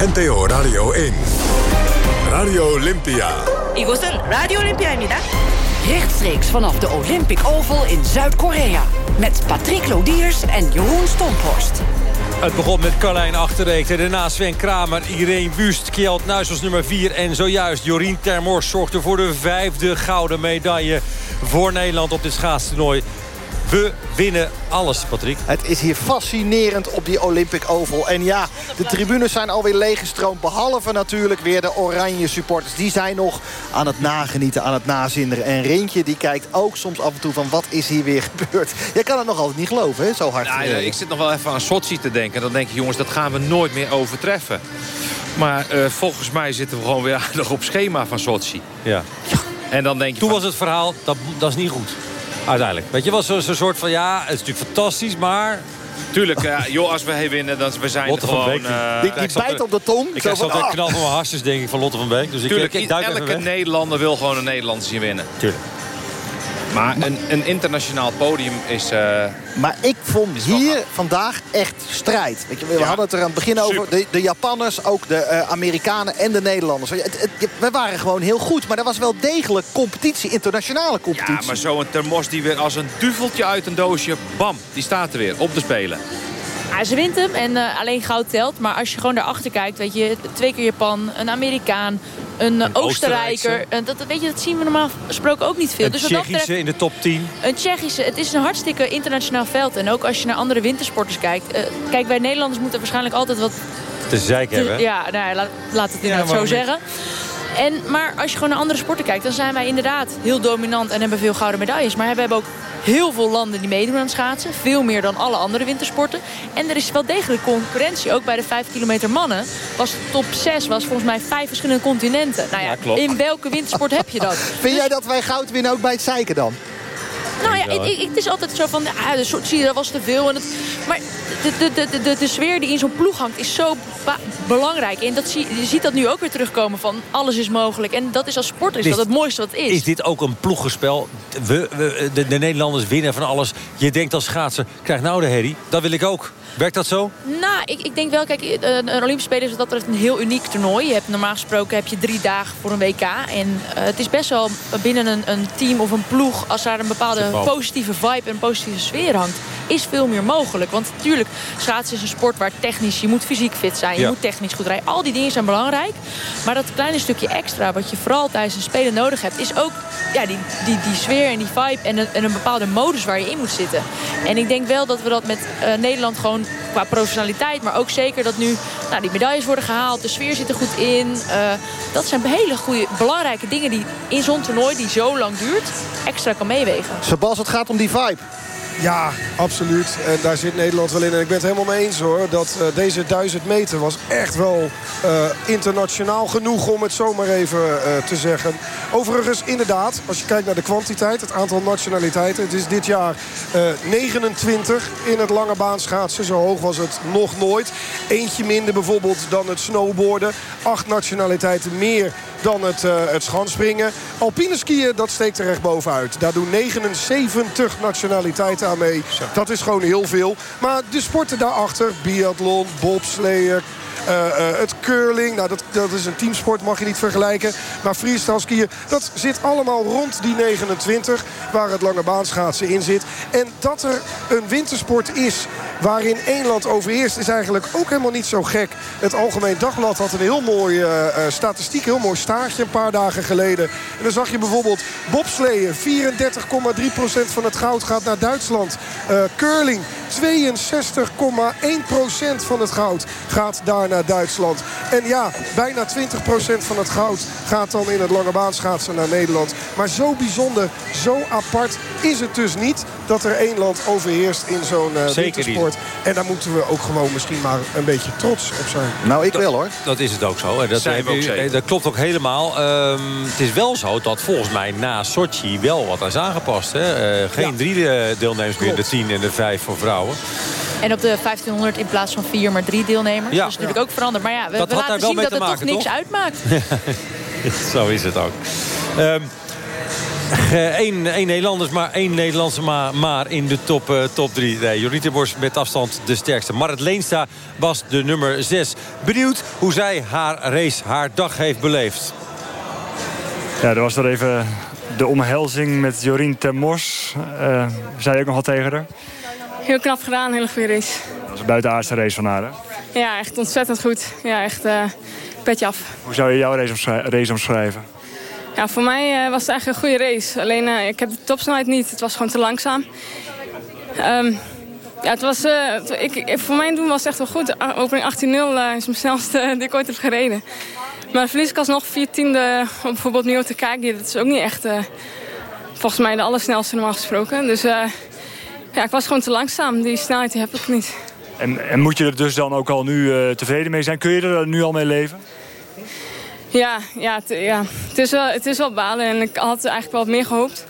NTO Radio 1. Radio Olympia. 이곳은 라디오 올림피아입니다. Rechtstreeks vanaf de Olympic Oval in Zuid-Korea. Met Patrick Lodiers en Jeroen Stomphorst. Het begon met Carlijn Achterreekte, daarna Sven Kramer, Irene Wust, Kjeld Nuis als nummer 4 en zojuist Jorien Termors zorgde voor de vijfde gouden medaille voor Nederland op dit schaatstoernooi. We winnen alles, Patrick. Het is hier fascinerend op die Olympic Oval. En ja, de tribunes zijn alweer leeggestroomd. Behalve natuurlijk weer de oranje supporters. Die zijn nog aan het nagenieten, aan het nazinderen. En Rintje die kijkt ook soms af en toe van wat is hier weer [laughs] gebeurd. Jij kan het nog altijd niet geloven, hè? zo hard. Ja, ja, ik zit nog wel even aan Sochi te denken. Dan denk je, jongens, dat gaan we nooit meer overtreffen. Maar uh, volgens mij zitten we gewoon weer [laughs] aardig op schema van Sochi. Ja. En dan denk je Toen van, was het verhaal, dat, dat is niet goed. Uiteindelijk. Weet je wel, zo'n zo soort van... Ja, het is natuurlijk fantastisch, maar... Tuurlijk, ja, joh, als we winnen, dan we zijn Lotte van gewoon... Beek, die- eh, Die, die bijt op de tong. Ik krijg altijd ah. knal van mijn hartjes, denk ik, van Lotte van Beek. Dus ik, Tuurlijk, ik, ik duik elke. Nederlander wil gewoon een Nederlander zien winnen. Tuurlijk. Maar een, een internationaal podium is... eh, Maar ik vond hier vandaag echt strijd. Weet je, we Ja, hadden het er aan het begin over. De, de Japanners, ook de eh, Amerikanen en de Nederlanders. Het, het- we waren gewoon heel goed. Maar er was wel degelijk competitie, internationale competitie. ja, maar zo'n thermos die weer als een duveltje uit een doosje... bam, die staat er weer op de Spelen. Ja, ze wint hem en eh, alleen goud telt. Maar als je gewoon daarachter kijkt, weet je, twee keer Japan, een Amerikaan, een, Oostenrijker. En dat, weet je, dat zien we normaal gesproken ook niet veel. Een dus dat Tsjechische betreft, in de top 10. een Tsjechische, het is een hartstikke internationaal veld. En ook als je naar andere wintersporters kijkt. eh, kijk, wij Nederlanders moeten waarschijnlijk altijd wat Te zeik hebben. ja, nou, ja, laat, laat het inderdaad zo niet? zeggen. En, maar als je gewoon naar andere sporten kijkt... dan zijn wij inderdaad heel dominant en hebben veel gouden medailles. Maar we hebben ook heel veel landen die meedoen aan schaatsen. Veel meer dan alle andere wintersporten. En er is wel degelijk concurrentie. Ook bij de 5 kilometer mannen was de top 6 was volgens mij vijf verschillende continenten. Nou ja, in welke wintersport heb je dat? [laughs] Vind jij dat wij goud winnen ook bij het zeiken dan? Nou ja, ik, ik- het is altijd zo van, ah, de soort, zie je, dat was te veel. En het, maar de, de, de, de, de, de sfeer die in zo'n ploeg hangt is zo belangrijk. En dat zie, je ziet dat nu ook weer terugkomen van alles is mogelijk. En dat is als sporter is Is- dat het mooiste wat is. Is dit ook een ploegenspel? We, we- de, de Nederlanders winnen van alles. Je denkt als schaatser, krijg nou de herrie. Dat wil ik ook. Werkt dat zo? Nou, ik, ik denk wel, kijk, een, een Olympische Spelen is dat er een heel uniek toernooi. Je hebt normaal gesproken heb je drie dagen voor een WK. En eh, het is best wel binnen een, een team of een ploeg... als daar een bepaalde positieve vibe en een positieve sfeer hangt... is veel meer mogelijk. Want natuurlijk, schaatsen is een sport waar technisch... je moet fysiek fit zijn, je Ja. moet technisch goed rijden. Al die dingen zijn belangrijk. Maar dat kleine stukje extra wat je vooral tijdens een Spelen nodig hebt... is ook ja, die, die, die sfeer en die vibe en een, en een bepaalde modus waar je in moet zitten. En ik denk wel dat we dat met eh, Nederland gewoon qua professionaliteit... maar ook zeker dat nu nou, die medailles worden gehaald. De sfeer zit er goed in. Eh, dat zijn hele goede, belangrijke dingen die in zo'n toernooi... die zo lang duurt, extra kan meewegen. Sebas, het gaat om die vibe. Ja, absoluut. En daar zit Nederland wel in. En ik ben het helemaal mee eens hoor. Dat eh, deze 1000 meter was echt wel eh, internationaal genoeg om het zomaar even eh, te zeggen. Overigens, inderdaad, als je kijkt naar de kwantiteit, het aantal nationaliteiten. Het is dit jaar eh, 29 in het lange baan schaatsen. Zo hoog was het nog nooit. Eentje minder bijvoorbeeld dan het snowboarden. Acht nationaliteiten meer dan het, het schanspringen. Alpine skiën, dat steekt er echt bovenuit. Daar doen 79 nationaliteiten aan mee. Dat is gewoon heel veel. Maar de sporten daarachter, biathlon, bobsleeën... eh, het curling, nou dat, dat is een teamsport, mag je niet vergelijken. Maar freestyle skiën, dat zit allemaal rond die 29... waar het lange baanschaatsen in zit. En dat er een wintersport is waarin één land overheerst... is eigenlijk ook helemaal niet zo gek. Het Algemeen Dagblad had een heel mooi eh, eh, statistiek, heel mooi staartje een paar dagen geleden. En dan zag je bijvoorbeeld bobsleeën. 34,3% van het goud gaat naar Duitsland. Eh, curling, 62,1% van het goud gaat daar naar Duitsland. En ja, bijna 20% van het goud gaat dan in het lange baanschaatsen naar Nederland. Maar zo bijzonder, zo apart is het dus niet... dat er één land overheerst in zo'n eh Zeker wintersport. En daar moeten we ook gewoon misschien maar een beetje trots op zijn. Nou, ik wel hoor. Dat is het ook zo. En dat, Zijn we hebben ook u- zeker. dat klopt ook helemaal. Ehm, het is wel zo dat volgens mij na Sochi wel wat is aangepast. Hè? Eh, geen drie eh, deelnemers meer de tien en de vijf voor vrouwen. En op de 1500 in plaats van vier, maar drie deelnemers. Ja. Dat is natuurlijk ook veranderd. Maar ja, we, Dat we laten zien dat het toch niks toch? uitmaakt. [laughs] Zo is het ook. Ehm eh, één, één Nederlanders, maar één Nederlandse maar, maar in de top, eh, top drie. Nee, Jorien Bos met afstand de sterkste. Marit Leenstra was de nummer zes. Benieuwd hoe zij haar race, haar dag heeft beleefd. Ja, er was er even de omhelzing met Jorien Termors. Eh zei ook nog wat tegen haar. Heel knap gedaan, hele goede race. Dat was een buitenaardse race van haar. Hè? Ja, echt ontzettend goed. Ja, echt eh petje af. Hoe zou je jouw race, omschrij- race omschrijven? Ja, voor mij eh, was het eigenlijk een goede race. Alleen eh, ik heb de topsnelheid niet. Het was gewoon te langzaam. Ehm, ja, het was, ik, voor mijn doen was het echt wel goed. Opening 18-0 eh, is mijn [laughs] snelste die ik ooit heb gereden. Maar verlies ik alsnog 14e op bijvoorbeeld Mio Takagi. Dat is ook niet echt volgens mij de allersnelste normaal gesproken. Dus ja, ik was gewoon te langzaam. Die snelheid die heb ik niet. En, en moet je er dus dan ook al nu eh, tevreden mee zijn? Kun je er nu al mee leven? Ja, ja, het, ja. Het, is wel, het is wel balen en ik had eigenlijk wel wat meer gehoopt.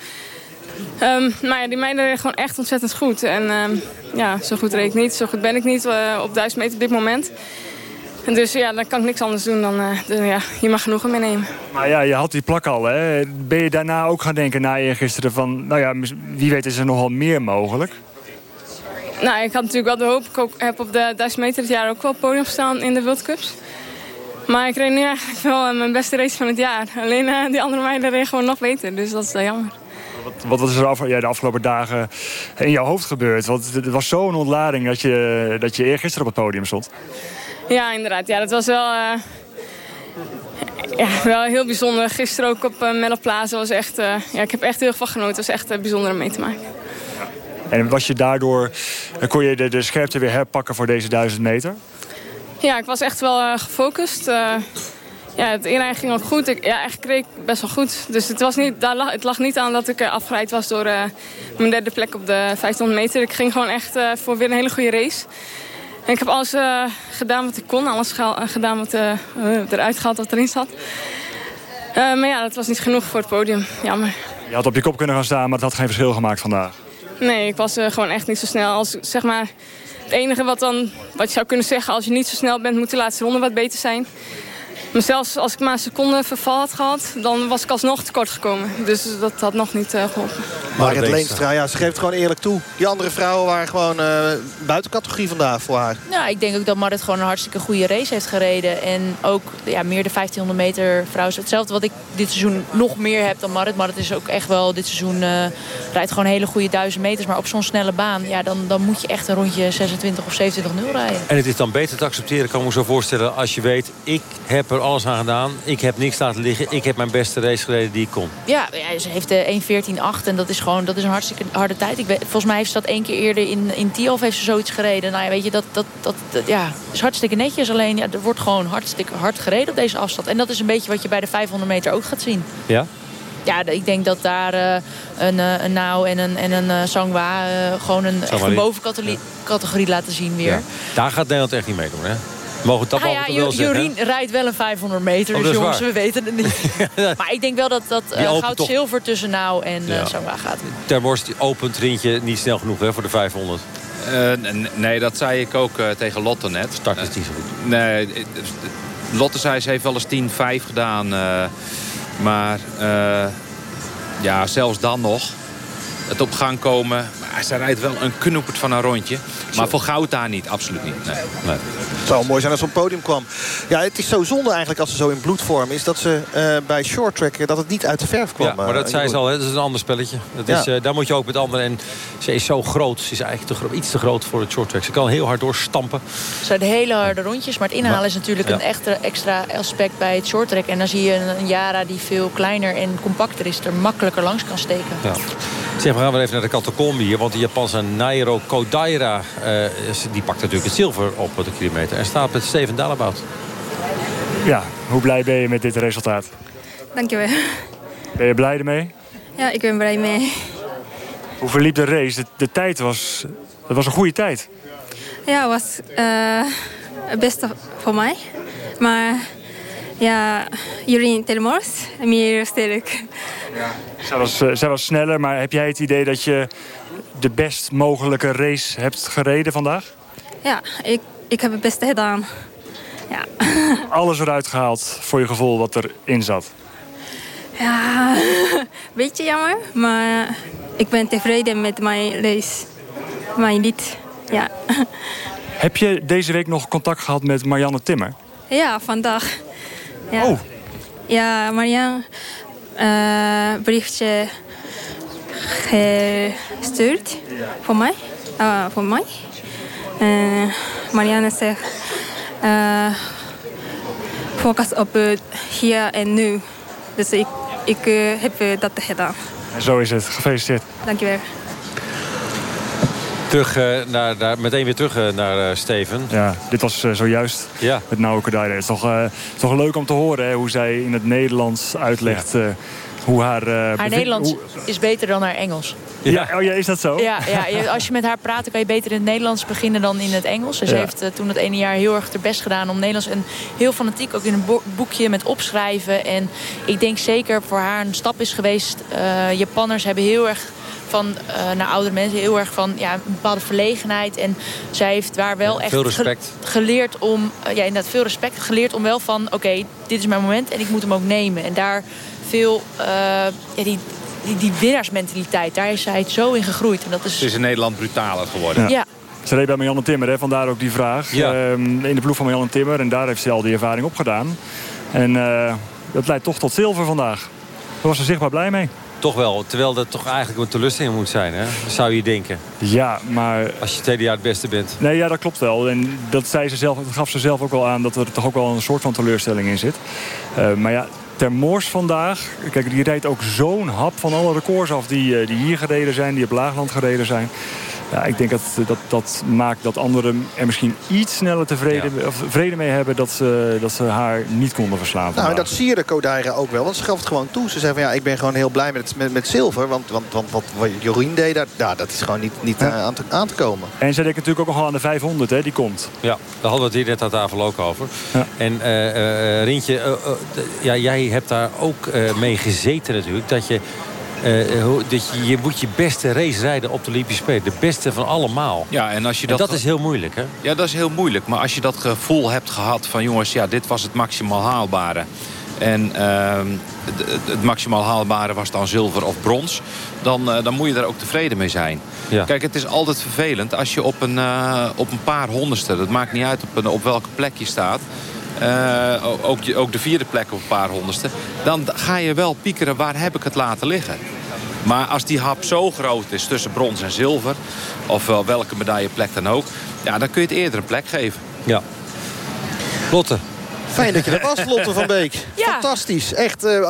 Ehm, maar ja, die meiden reden gewoon echt ontzettend goed. En ehm, ja, zo goed reed ik niet. Zo goed ben ik niet uh, op 1000 meter op dit moment. [laughs] Dus ja, dan kan ik niks anders doen dan uh, de, ja, je mag genoegen meenemen. Maar ja, je had die plak al. Hè? Ben je daarna ook gaan denken na gisteren van... nou ja, wie weet is er nogal meer mogelijk? Nou, ik had natuurlijk wel de hoop. Ik ook, heb op de 1000 meter dit jaar ook wel podium staan in de World Cups. Maar ik reed nu eigenlijk wel mijn beste race van het jaar. Alleen uh, die andere meiden reden gewoon nog beter. Dus dat is uh, jammer. Wat, wat is er af, ja, de afgelopen dagen in jouw hoofd gebeurd? Want het was zo'n ontlading dat je, dat je eergisteren op het podium stond. Ja, inderdaad. Ja, dat was wel, uh, ja, wel heel bijzonder. Gisteren ook op uh, Plaza was echt... ja, ik heb echt heel veel genoten. Het was echt bijzonder om mee te maken. En was je daardoor... kon je de, de scherpte weer herpakken voor deze duizend meter? Ja, ik was echt wel gefocust ja, het inrijden ging ook goed. Ik, ja, eigenlijk kreeg ik best wel goed. Dus het, was niet, daar lag, het lag niet aan dat ik afgeleid was door uh, mijn derde plek op de 1500 meter. Ik ging gewoon echt uh, voor weer een hele goede race. En ik heb alles uh, gedaan wat ik kon. Alles gedaan wat eruit gehaald wat erin zat. maar ja, dat was niet genoeg voor het podium. Jammer. Je had op je kop kunnen gaan staan, maar het had geen verschil gemaakt vandaag. Nee, ik was gewoon echt niet zo snel. Als, zeg maar, het enige wat, dan, wat je zou kunnen zeggen... als je niet zo snel bent, moet de laatste ronde wat beter zijn. Maar zelfs als ik maar een seconde verval had gehad... dan was ik alsnog tekort gekomen. Dus dat had nog niet uh, geholpen. Marit Leenstra, ja, ze geeft gewoon eerlijk toe. Die andere vrouwen waren gewoon uh, buiten categorie vandaag voor haar. Ja, ik denk ook dat Marit gewoon een hartstikke goede race heeft gereden. En ook ja, meer de 1500 meter vrouwen. Hetzelfde wat ik dit seizoen nog meer heb dan Marit. Marit is ook echt wel dit seizoen... Uh, rijdt gewoon hele goede 1000 meters. Maar op zo'n snelle baan, ja, dan, dan moet je echt een rondje 26 of 27-0 rijden. En het is dan beter te accepteren, kan ik me zo voorstellen... als je weet, ik heb er alles aan gedaan. Ik heb niks laten liggen. Ik heb mijn beste race gereden die ik kon. Ja, ze heeft de 1.14.8 en dat is gewoon dat is een hartstikke harde tijd. Ik weet, volgens mij heeft ze dat één keer eerder in, in Tiof heeft ze zoiets gereden. Nou ja, weet je, dat, dat, dat, dat ja, is hartstikke netjes. Alleen ja, er wordt gewoon hartstikke hard gereden op deze afstand. En dat is een beetje wat je bij de 500 meter ook gaat zien. Ja? Ja, ik denk dat daar uh, een, uh, een Nou en een, en een uh, Sangwa gewoon een, echt een bovencategorie laten zien weer. Ja. Daar gaat Nederland echt niet mee doen, hè? Mogen dat ah, ja, wel Jorien rijdt wel een 500 meter, oh, dus jongens, waar. we weten het niet. [laughs] [laughs] maar ik denk wel dat, dat uh, goud-zilver tussen Nou en uh, ja. Sangwa gaat. Ter Borst opent Rintje niet snel genoeg hè, voor de 500. Uh, nee, dat zei ik ook uh, tegen Lotte net. Start is niet zo goed. Nee, Lotte zei ze heeft wel eens 10-5 gedaan. maar ja, zelfs dan nog. Het op gang komen. Maar ze rijdt wel een knoepert van een rondje. Maar voor goud daar niet, absoluut niet. Nee. nee. Het zou mooi zijn als ze op het podium kwam. Ja, het is zo zonde eigenlijk als ze zo in bloedvorm is... dat ze uh, bij short track dat het niet uit de verf kwam. Ja, maar dat uh, zei ze al, hè? dat is een ander spelletje. Dat is, ja. uh, daar moet je ook met anderen. En ze is zo groot, ze is eigenlijk te groot, iets te groot voor het short track. Ze kan heel hard doorstampen. Het zijn hele harde rondjes, maar het inhalen is natuurlijk een extra, extra aspect bij het short track. En dan zie je een, een Yara die veel kleiner en compacter is... er makkelijker langs kan steken. Ja. Zeg, we gaan weer even naar de catacombe hier. Want de Japanse Nairo Kodaira... die pakt natuurlijk het zilver op de kilometer. En staat met Steven Dalebout. Ja, hoe blij ben je met dit resultaat? Dankjewel. Ben je blij ermee? Ja, ik ben blij mee. Hoe verliep de race? De, de tijd was... Het was een goede tijd. Ja, het was uh, het beste voor mij. Maar ja, Jurien Telmors, meer sterk. Ja. Zij, was, uh, zij was sneller, maar heb jij het idee dat je de best mogelijke race hebt gereden vandaag? Ja, ik, ik heb het beste gedaan. Ja. [laughs] Alles eruit gehaald voor je gevoel wat erin zat? Ja, [laughs] beetje jammer. Maar ik ben tevreden met mijn race. Mijn lied, ja. [laughs] Heb je deze week nog contact gehad met Marianne Timmer? Ja, vandaag. Ja. Oh. Ja, Marianne... Uh, berichtje gestuurd voor mij. Uh, voor mij. Uh, Marianne zegt... Uh, focus op hier en nu. Dus ik, ik heb dat gedaan. En zo is het. Gefeliciteerd. Dankjewel. Terug uh, naar, naar, meteen weer terug uh, naar uh, Steven. Ja, dit was zojuist ja. met Nauwe Kodaira. Het is toch, toch leuk om te horen hè, hoe zij in het Nederlands uitlegt... Ja hoe haar... Uh, haar Nederlands hoe... is beter dan haar Engels. Ja, oh ja, is dat zo? Ja, ja, als je met haar praat, kan je beter in het Nederlands beginnen dan in het Engels. Dus ja. ze heeft uh, toen het ene jaar heel erg haar best gedaan om Nederlands... en heel fanatiek ook in een boekje met opschrijven. En ik denk zeker voor haar een stap is geweest. Uh, Japanners hebben heel erg van, naar oudere mensen heel erg van ja, een bepaalde verlegenheid. En zij heeft daar wel echt veel respect. geleerd om, ja inderdaad veel respect, geleerd om wel van oké, dit is mijn moment en ik moet hem ook nemen. En daar veel, ja, die, die, die winnaarsmentaliteit, daar is zij zo in gegroeid. En dat is... Het is in Nederland brutaler geworden. ja. Ze reed bij Marianne Timmer, hè, vandaar ook die vraag. Ja. Ehm, in de ploeg van Marianne Timmer. En daar heeft ze al die ervaring opgedaan. En uh, dat leidt toch tot zilver vandaag. Daar was ze zichtbaar blij mee. Toch wel, terwijl dat toch eigenlijk een teleurstelling moet zijn, hè? zou je denken. Ja, maar... Als je jaar het beste bent. Nee, ja, dat klopt wel. En dat, zei ze zelf, dat gaf ze zelf ook wel aan dat er toch ook wel een soort van teleurstelling in zit. Uh, maar ja, Ter Moors vandaag. Kijk, die rijdt ook zo'n hap van alle records af die, die hier gereden zijn, die op Laagland gereden zijn. Ja, ik denk dat, dat dat maakt dat anderen er misschien iets sneller tevreden ja. of vrede mee hebben... Dat ze, dat ze haar niet konden verslaan. Nou, dat zie je de Kodaira ook wel. Want ze gaf het gewoon toe. Ze zei van ja, ik ben gewoon heel blij met, met, met zilver. Want, want, want wat Jorien deed, daar, ja, dat is gewoon niet, niet ja. aan, te, aan, te, komen. En ze denkt natuurlijk ook nog aan de 500, hè, die komt. Ja, daar hadden we het hier net aan tafel ook over. Ja. En uh, uh, Rintje, uh, ja, jij hebt daar ook mee gezeten natuurlijk. Dat je dat je, je moet je beste race rijden op de Olympische Spelen. De beste van allemaal. Ja, en als je dat, en dat is heel moeilijk, hè? Ja, dat is heel moeilijk. Maar als je dat gevoel hebt gehad van... jongens, ja, dit was het maximaal haalbare. En uh, het, maximaal haalbare was dan zilver of brons. Dan, uh, dan moet je daar ook tevreden mee zijn. Ja. Kijk, het is altijd vervelend als je op een, uh, op een paar honderdste... dat maakt niet uit op, een, op welke plek je staat... Uh, ook, ook de vierde plek op een paar honderdste... dan ga je wel piekeren waar heb ik het laten liggen. Maar als die hap zo groot is tussen brons en zilver... of wel welke medailleplek dan ook... Ja, dan kun je het eerder een plek geven. Ja. Lotte, Fijn dat je er was, Lotte van Beek. [laughs] Ja. Fantastisch. Echt, uh,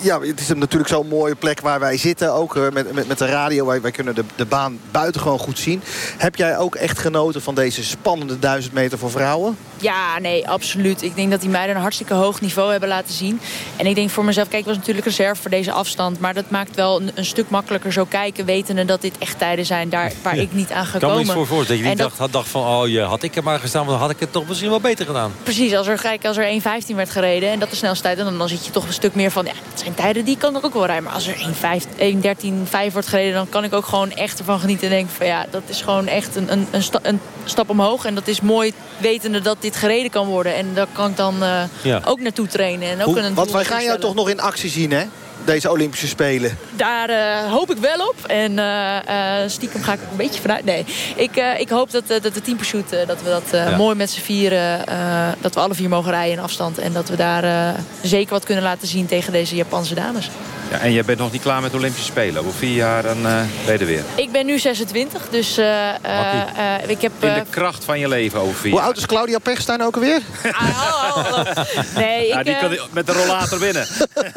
ja, het is natuurlijk zo'n mooie plek waar wij zitten. Ook uh, met, met, met de radio. Wij, wij kunnen de, de baan buitengewoon goed zien. Heb jij ook echt genoten van deze spannende duizend meter voor vrouwen? Ja, nee, absoluut. Ik denk dat die meiden een hartstikke hoog niveau hebben laten zien. En ik denk voor mezelf, kijk, ik was natuurlijk reserve voor deze afstand. Maar dat maakt wel een, een stuk makkelijker zo kijken. Wetende dat dit echt tijden zijn daar, waar ik niet aan gekomen. Ik kan me iets voor voorstellen. Dat je niet dacht, had, dacht van, oh je had ik er maar gestaan. Dan had ik het toch misschien wel beter gedaan. Precies, als er, kijk, als er 1.15 werd gereden. En dat de snelste tijd. Dan, dan zit je toch een stuk meer van, ja, dat zijn tijden die kan ik ook wel rijden. Maar als er 1.13.5 wordt gereden. Dan kan ik ook gewoon echt ervan genieten. En denken van, ja, dat is gewoon echt een, een, een, sta, een stap omhoog. En dat is mooi wetende dat dit gereden kan worden. En daar kan ik dan uh, ja. ook naartoe trainen. En ook Hoe, een want wij gaan jou toch nog in actie zien, hè? Deze Olympische Spelen. Daar uh, hoop ik wel op. En uh, stiekem ga ik er een beetje vanuit. Nee, ik, ik hoop dat, dat de teampershoot, dat we dat ja. mooi met z'n vieren... dat we alle vier mogen rijden in afstand. En dat we daar zeker wat kunnen laten zien tegen deze Japanse dames. Ja, en jij bent nog niet klaar met de Olympische Spelen. Over vier jaar dan uh, ben je er weer. Ik ben nu 26, dus uh, uh, ik heb... In de kracht van je leven over vier Hoe oud is Claudia Pechstein ook alweer? Ah, nee, ja, ik, die kan met de rollator winnen.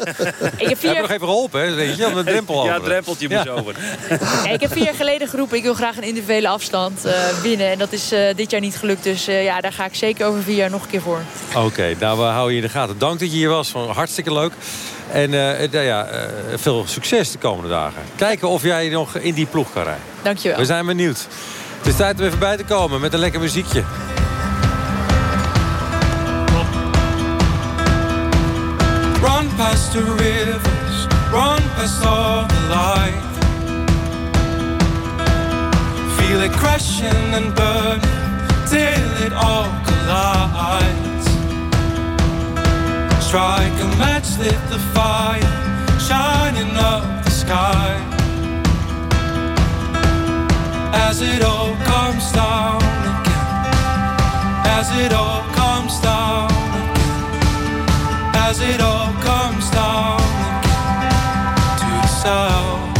[laughs] ik heb vier... nog even geholpen, hè? Weet je, drempel over. Ja, drempeltje moest over. [laughs] ik heb vier jaar geleden geroepen, ik wil graag een individuele afstand winnen. En dat is dit jaar niet gelukt, dus ja, daar ga ik zeker over vier jaar nog een keer voor. Oké, okay, nou we houden je in de gaten. Dank dat je hier was, hartstikke leuk. En uh, nou ja, uh, veel succes de komende dagen. Kijken of jij nog in die ploeg kan rijden. Dankjewel. We zijn benieuwd. Het is tijd om even bij te komen met een lekker muziekje. Run past the rivers, run past all the light. Feel it crashing and burn till it all collides. Strike a match, lit the fire, shining up the sky. As it all comes down again, as it all comes down again, as it all comes down south.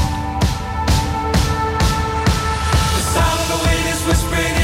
The sound of the wind is whispering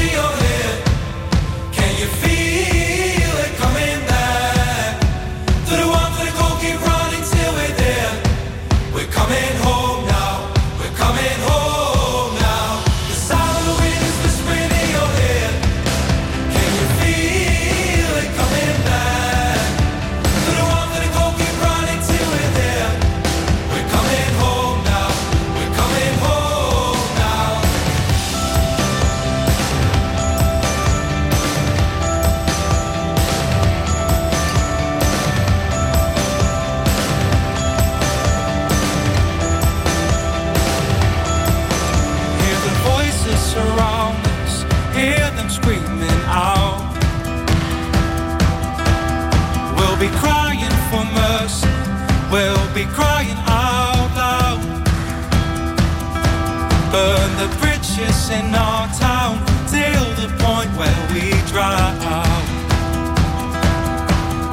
in our town till the point where we drown.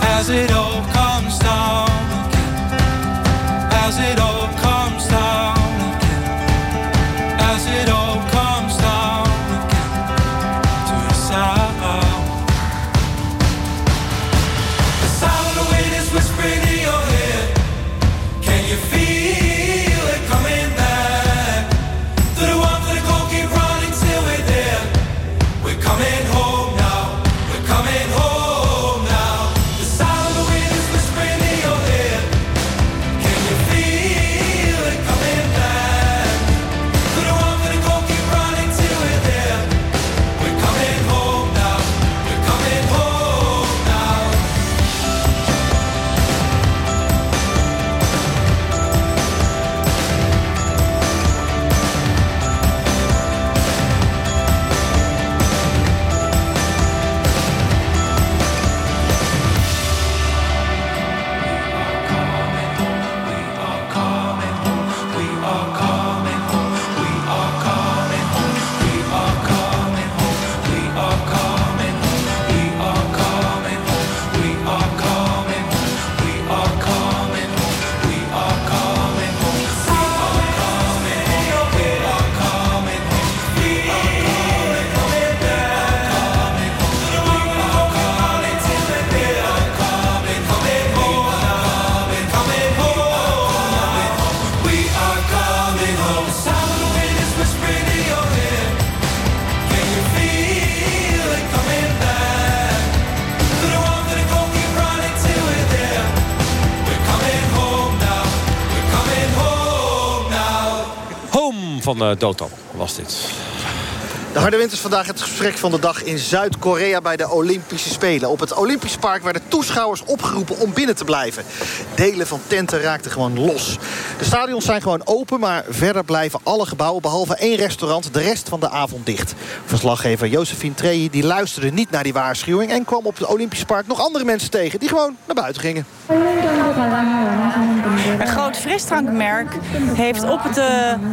As it all comes down. As it all Uh, Dotan was dit. De harde winters vandaag het gesprek van de dag in Zuid-Korea bij de Olympische Spelen. Op het Olympisch Park werden toeschouwers opgeroepen om binnen te blijven. Delen van tenten raakten gewoon los. De stadions zijn gewoon open, maar verder blijven alle gebouwen... behalve één restaurant de rest van de avond dicht. Verslaggever Josephine Trehi die luisterde niet naar die waarschuwing... en kwam op het Olympisch Park nog andere mensen tegen die gewoon naar buiten gingen. Een groot frisdrankmerk heeft op het eh,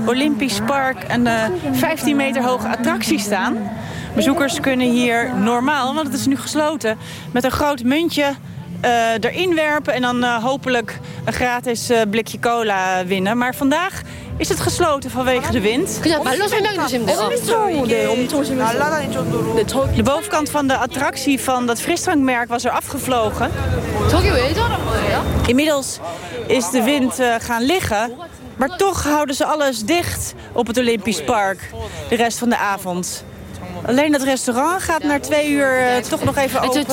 Olympisch Park een eh, 15 meter hoge attractie staan. Bezoekers kunnen hier normaal, want het is nu gesloten, met een groot muntje eh, erin werpen en dan eh, hopelijk een gratis eh, blikje cola winnen. Maar vandaag is het gesloten vanwege de wind. De bovenkant van de attractie van dat frisdrankmerk was er afgevlogen. Inmiddels is de wind eh, gaan liggen. Maar toch houden ze alles dicht op het Olympisch Park de rest van de avond. Alleen dat restaurant gaat na twee uur eh, toch nog even open.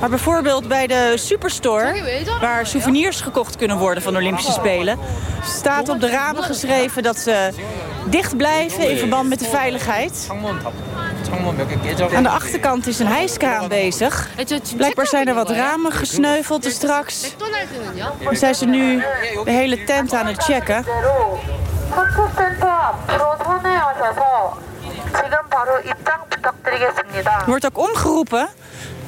Maar bijvoorbeeld bij de Superstore, waar souvenirs gekocht kunnen worden van de Olympische Spelen, staat op de ramen geschreven dat ze dicht blijven in verband met de veiligheid. Aan de achterkant is een hijskraan bezig. Blijkbaar zijn er wat ramen gesneuveld straks. Dan zijn ze nu de hele tent aan het checken. Er wordt ook omgeroepen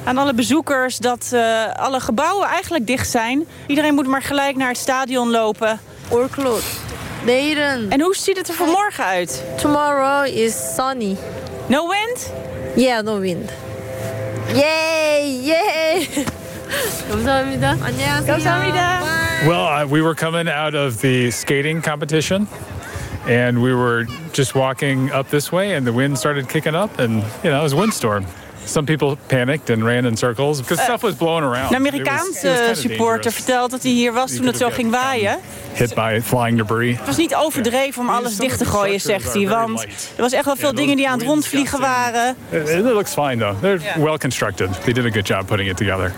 aan alle bezoekers dat eh, alle gebouwen eigenlijk dicht zijn. Iedereen moet maar gelijk naar het stadion lopen. En hoe ziet het er vanmorgen uit? Tomorrow is sunny. No wind? Yeah, no wind. Yay! Yay! 감사합니다. 안녕하세요. 감사합니다. Well, uh, we were coming out of the skating competition, and we were just walking up this way, and the wind started kicking up, and you know, it was a windstorm. Some people panicked and ran in circles because stuff was blowing around. Een Amerikaanse supporter vertelt dat hij hier was toen het zo ging waaien. Hit by flying debris. Het was niet overdreven om alles dicht te gooien, zegt hij. Want er was echt wel veel dingen die aan het rondvliegen waren. It, looks fine though. They're well constructed. They did a good job putting it together.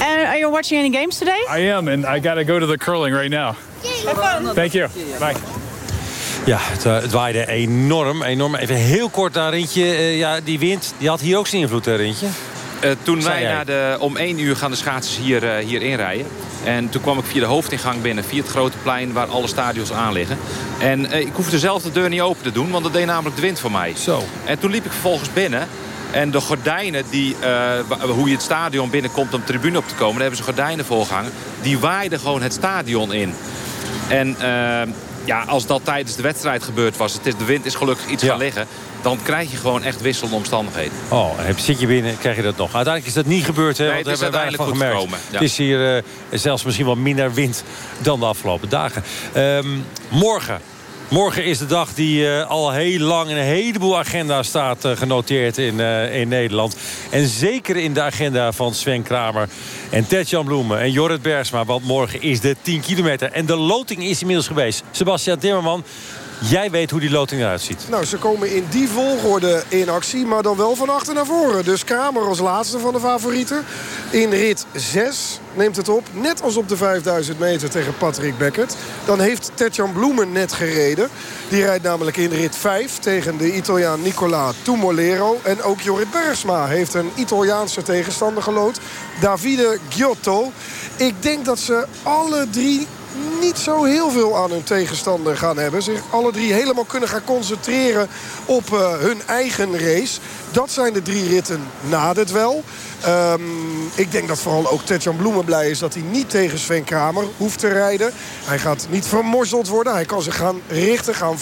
And are you watching any games today? I am, and I got to go to the curling right now. Thank you. Bye. Ja, het, eh, het waaide enorm, enorm. Even heel kort daar, Rintje. Eh, ja, die wind die had hier ook zijn invloed, hè, Rintje? Eh, toen wij jij? de, om één uur gaan de schaatsers hier, hier inrijden. En toen kwam ik via de hoofdingang binnen, via het grote plein waar alle stadions aan liggen. En ik hoefde zelf de deur niet open te doen, want dat deed namelijk de wind voor mij. Zo. En toen liep ik vervolgens binnen. En de gordijnen, die, hoe je het stadion binnenkomt om de tribune op te komen... daar hebben ze gordijnen voor gehangen. Die waaiden gewoon het stadion in. En ja, als dat tijdens de wedstrijd gebeurd was... Het is, de wind is gelukkig iets gaan liggen... dan krijg je gewoon echt wisselende omstandigheden. Oh, en heb- zit je binnen, krijg je dat nog. Uiteindelijk is dat niet gebeurd, hè? Nee, want het is hebben uiteindelijk van goed gemerkt. gekomen, ja. Het is hier eh, zelfs misschien wel minder wind dan de afgelopen dagen. Ehm, morgen. Morgen is de dag die eh, al heel lang in een heleboel agenda's staat eh, genoteerd in, eh, in Nederland. En zeker in de agenda van Sven Kramer en Ted-Jan Bloemen en Jorrit Bergsma. Want morgen is de 10 kilometer. En de loting is inmiddels geweest. Sebastian Timmerman, jij weet hoe die loting eruit ziet. Nou, ze komen in die volgorde in actie, maar dan wel van achter naar voren. Dus Kramer als laatste van de favorieten. In rit 6 neemt het op, net als op de 5000 meter tegen Patrick Beckett. Dan heeft Tetjan Bloemen net gereden. Die rijdt namelijk in rit 5 tegen de Italiaan Nicola Tumolero. En ook Jorrit Bergsma heeft een Italiaanse tegenstander gelood. Davide Giotto. Ik denk dat ze alle drie niet zo heel veel aan hun tegenstander gaan hebben. Zich alle drie helemaal kunnen gaan concentreren op eh, hun eigen race. Dat zijn de drie ritten na dit wel. Ehm, ik denk dat vooral ook Tetjan Bloemen blij is dat hij niet tegen Sven Kramer hoeft te rijden. Hij gaat niet vermorzeld worden. Hij kan zich gaan richten, gaan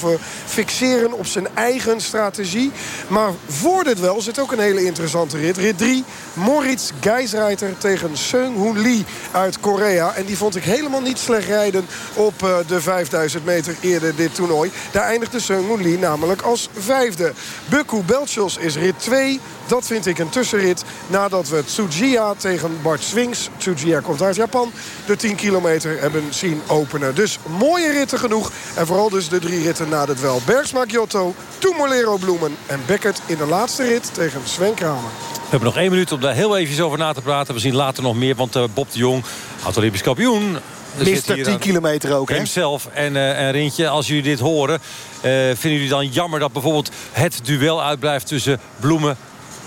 fixeren op zijn eigen strategie. Maar voor dit wel zit ook een hele interessante rit. Rit 3, Moritz Geisreiter tegen Seung Hoon Lee uit Korea. En die vond ik helemaal niet slecht rijden op eh, de 5000 meter eerder dit toernooi. Daar eindigde Seung Hoon Lee namelijk als vijfde. Bukku Belchos is rit 2. Dat vind ik een tussenrit nadat we Tsujiya tegen Bart Swings... Tsujiya komt uit Japan, de 10 kilometer hebben zien openen. Dus mooie ritten genoeg. En vooral dus de drie ritten na dit wel. Bergsma Giotto, Tumolero Bloemen en Beckett in de laatste rit tegen Sven Kramer. We hebben nog één minuut om daar heel even over na te praten. We zien later nog meer, want eh, Bob de Jong, oud-Olympisch kampioen... Hier 10 aan- kilometer ook, hè? Hemzelf en, eh en Rintje, als jullie dit horen... eh, vinden jullie dan jammer dat bijvoorbeeld het duel uitblijft... tussen Bloemen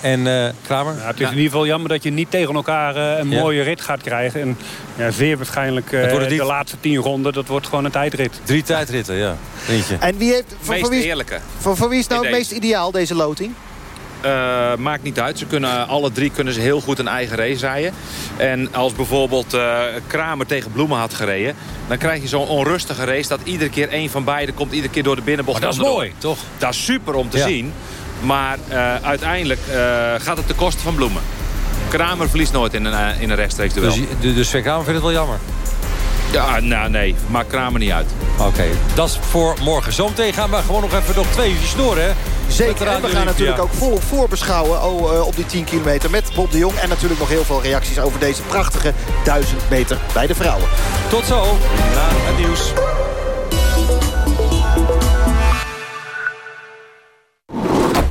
en eh, Kramer? Ja, het is in ieder geval jammer dat je niet tegen elkaar een Ja. mooie rit gaat krijgen. En ja, zeer waarschijnlijk eh, die- de laatste tien ronden, dat wordt gewoon een tijdrit. Drie tijdritten, ja. Rintje. En wie heeft, voor, Meest voor wie, is- eerlijke. voor, voor wie is nou In het meest ideaal, deze loting? Eh, maakt niet uit. Ze kunnen, alle drie kunnen ze heel goed een eigen race rijden. En als bijvoorbeeld eh, Kramer tegen Bloemen had gereden... dan krijg je zo'n onrustige race... dat iedere keer één van beiden komt iedere keer door de binnenbocht. Maar dat is mooi, toch? Dat is super om te Ja. zien. Maar eh, uiteindelijk gaat het ten koste van Bloemen. Kramer verliest nooit in een, in een rechtstreeks duel. Dus, dus Sven Kramer vindt het wel jammer? Ja, nou nee, maakt Kramer niet uit. Oké, dat is voor morgen. Zometeen gaan we gewoon nog even nog twee uurtjes door, hè? Zeker, en we gaan natuurlijk ook volop voorbeschouwen oh, eh, op die 10 kilometer met Bob de Jong. En natuurlijk nog heel veel reacties over deze prachtige 1000 meter bij de vrouwen. Tot zo, na het nieuws.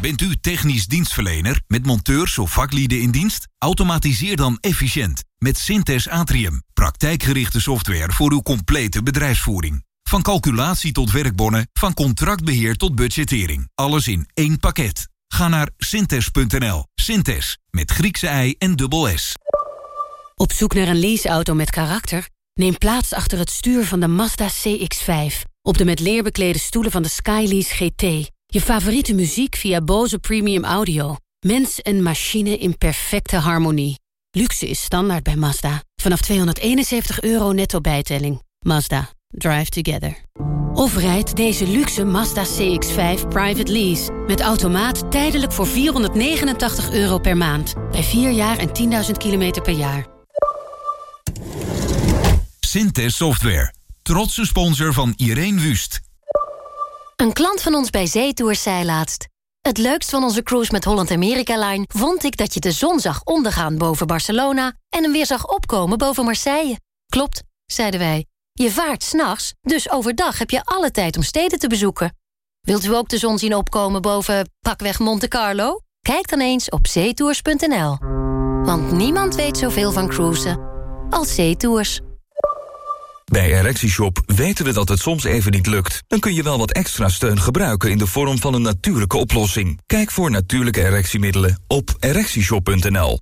Bent u technisch dienstverlener met monteurs of vaklieden in dienst? Automatiseer dan efficiënt met Synthes Atrium. Praktijkgerichte software voor uw complete bedrijfsvoering. Van calculatie tot werkbonnen, van contractbeheer tot budgettering. Alles in één pakket. Ga naar synthes.nl. Synthes, met Griekse ei en dubbel S. Op zoek naar een leaseauto met karakter? Neem plaats achter het stuur van de Mazda CX-5. Op de met leer beklede stoelen van de Skylease GT. Je favoriete muziek via Bose Premium Audio. Mens en machine in perfecte harmonie. Luxe is standaard bij Mazda. Vanaf 271 euro netto bijtelling. Mazda. Drive together. Of rijd deze luxe Mazda CX-5 private lease. Met automaat tijdelijk voor 489 euro per maand. Bij 4 jaar en 10.000 kilometer per jaar. Synthes Software. Trotse sponsor van Irene Wust. Een klant van ons bij Zeetours zei laatst... Het leukst van onze cruise met Holland America Line... vond ik dat je de zon zag ondergaan boven Barcelona... en hem weer zag opkomen boven Marseille. Klopt, zeiden wij. Je vaart s'nachts, dus overdag heb je alle tijd om steden te bezoeken. Wilt u ook de zon zien opkomen boven pakweg Monte Carlo? Kijk dan eens op zeetours.nl. Want niemand weet zoveel van cruisen als Zeetours. Bij ErectieShop weten we dat het soms even niet lukt. Dan kun je wel wat extra steun gebruiken in de vorm van een natuurlijke oplossing. Kijk voor natuurlijke erectiemiddelen op ErectieShop.nl.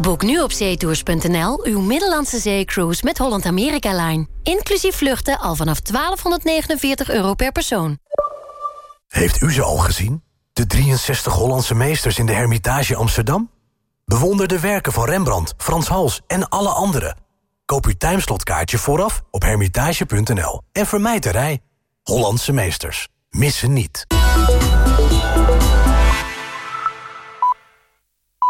Boek nu op zeetours.nl uw Middellandse zeecruise met Holland America Line. Inclusief vluchten al vanaf 1249 euro per persoon. Heeft u ze al gezien? de 63 Hollandse meesters in de Hermitage Amsterdam? Bewonder de werken van Rembrandt, Frans Hals en alle anderen. Koop uw timeslotkaartje vooraf op hermitage.nl en vermijd de rij. Hollandse meesters. Missen niet.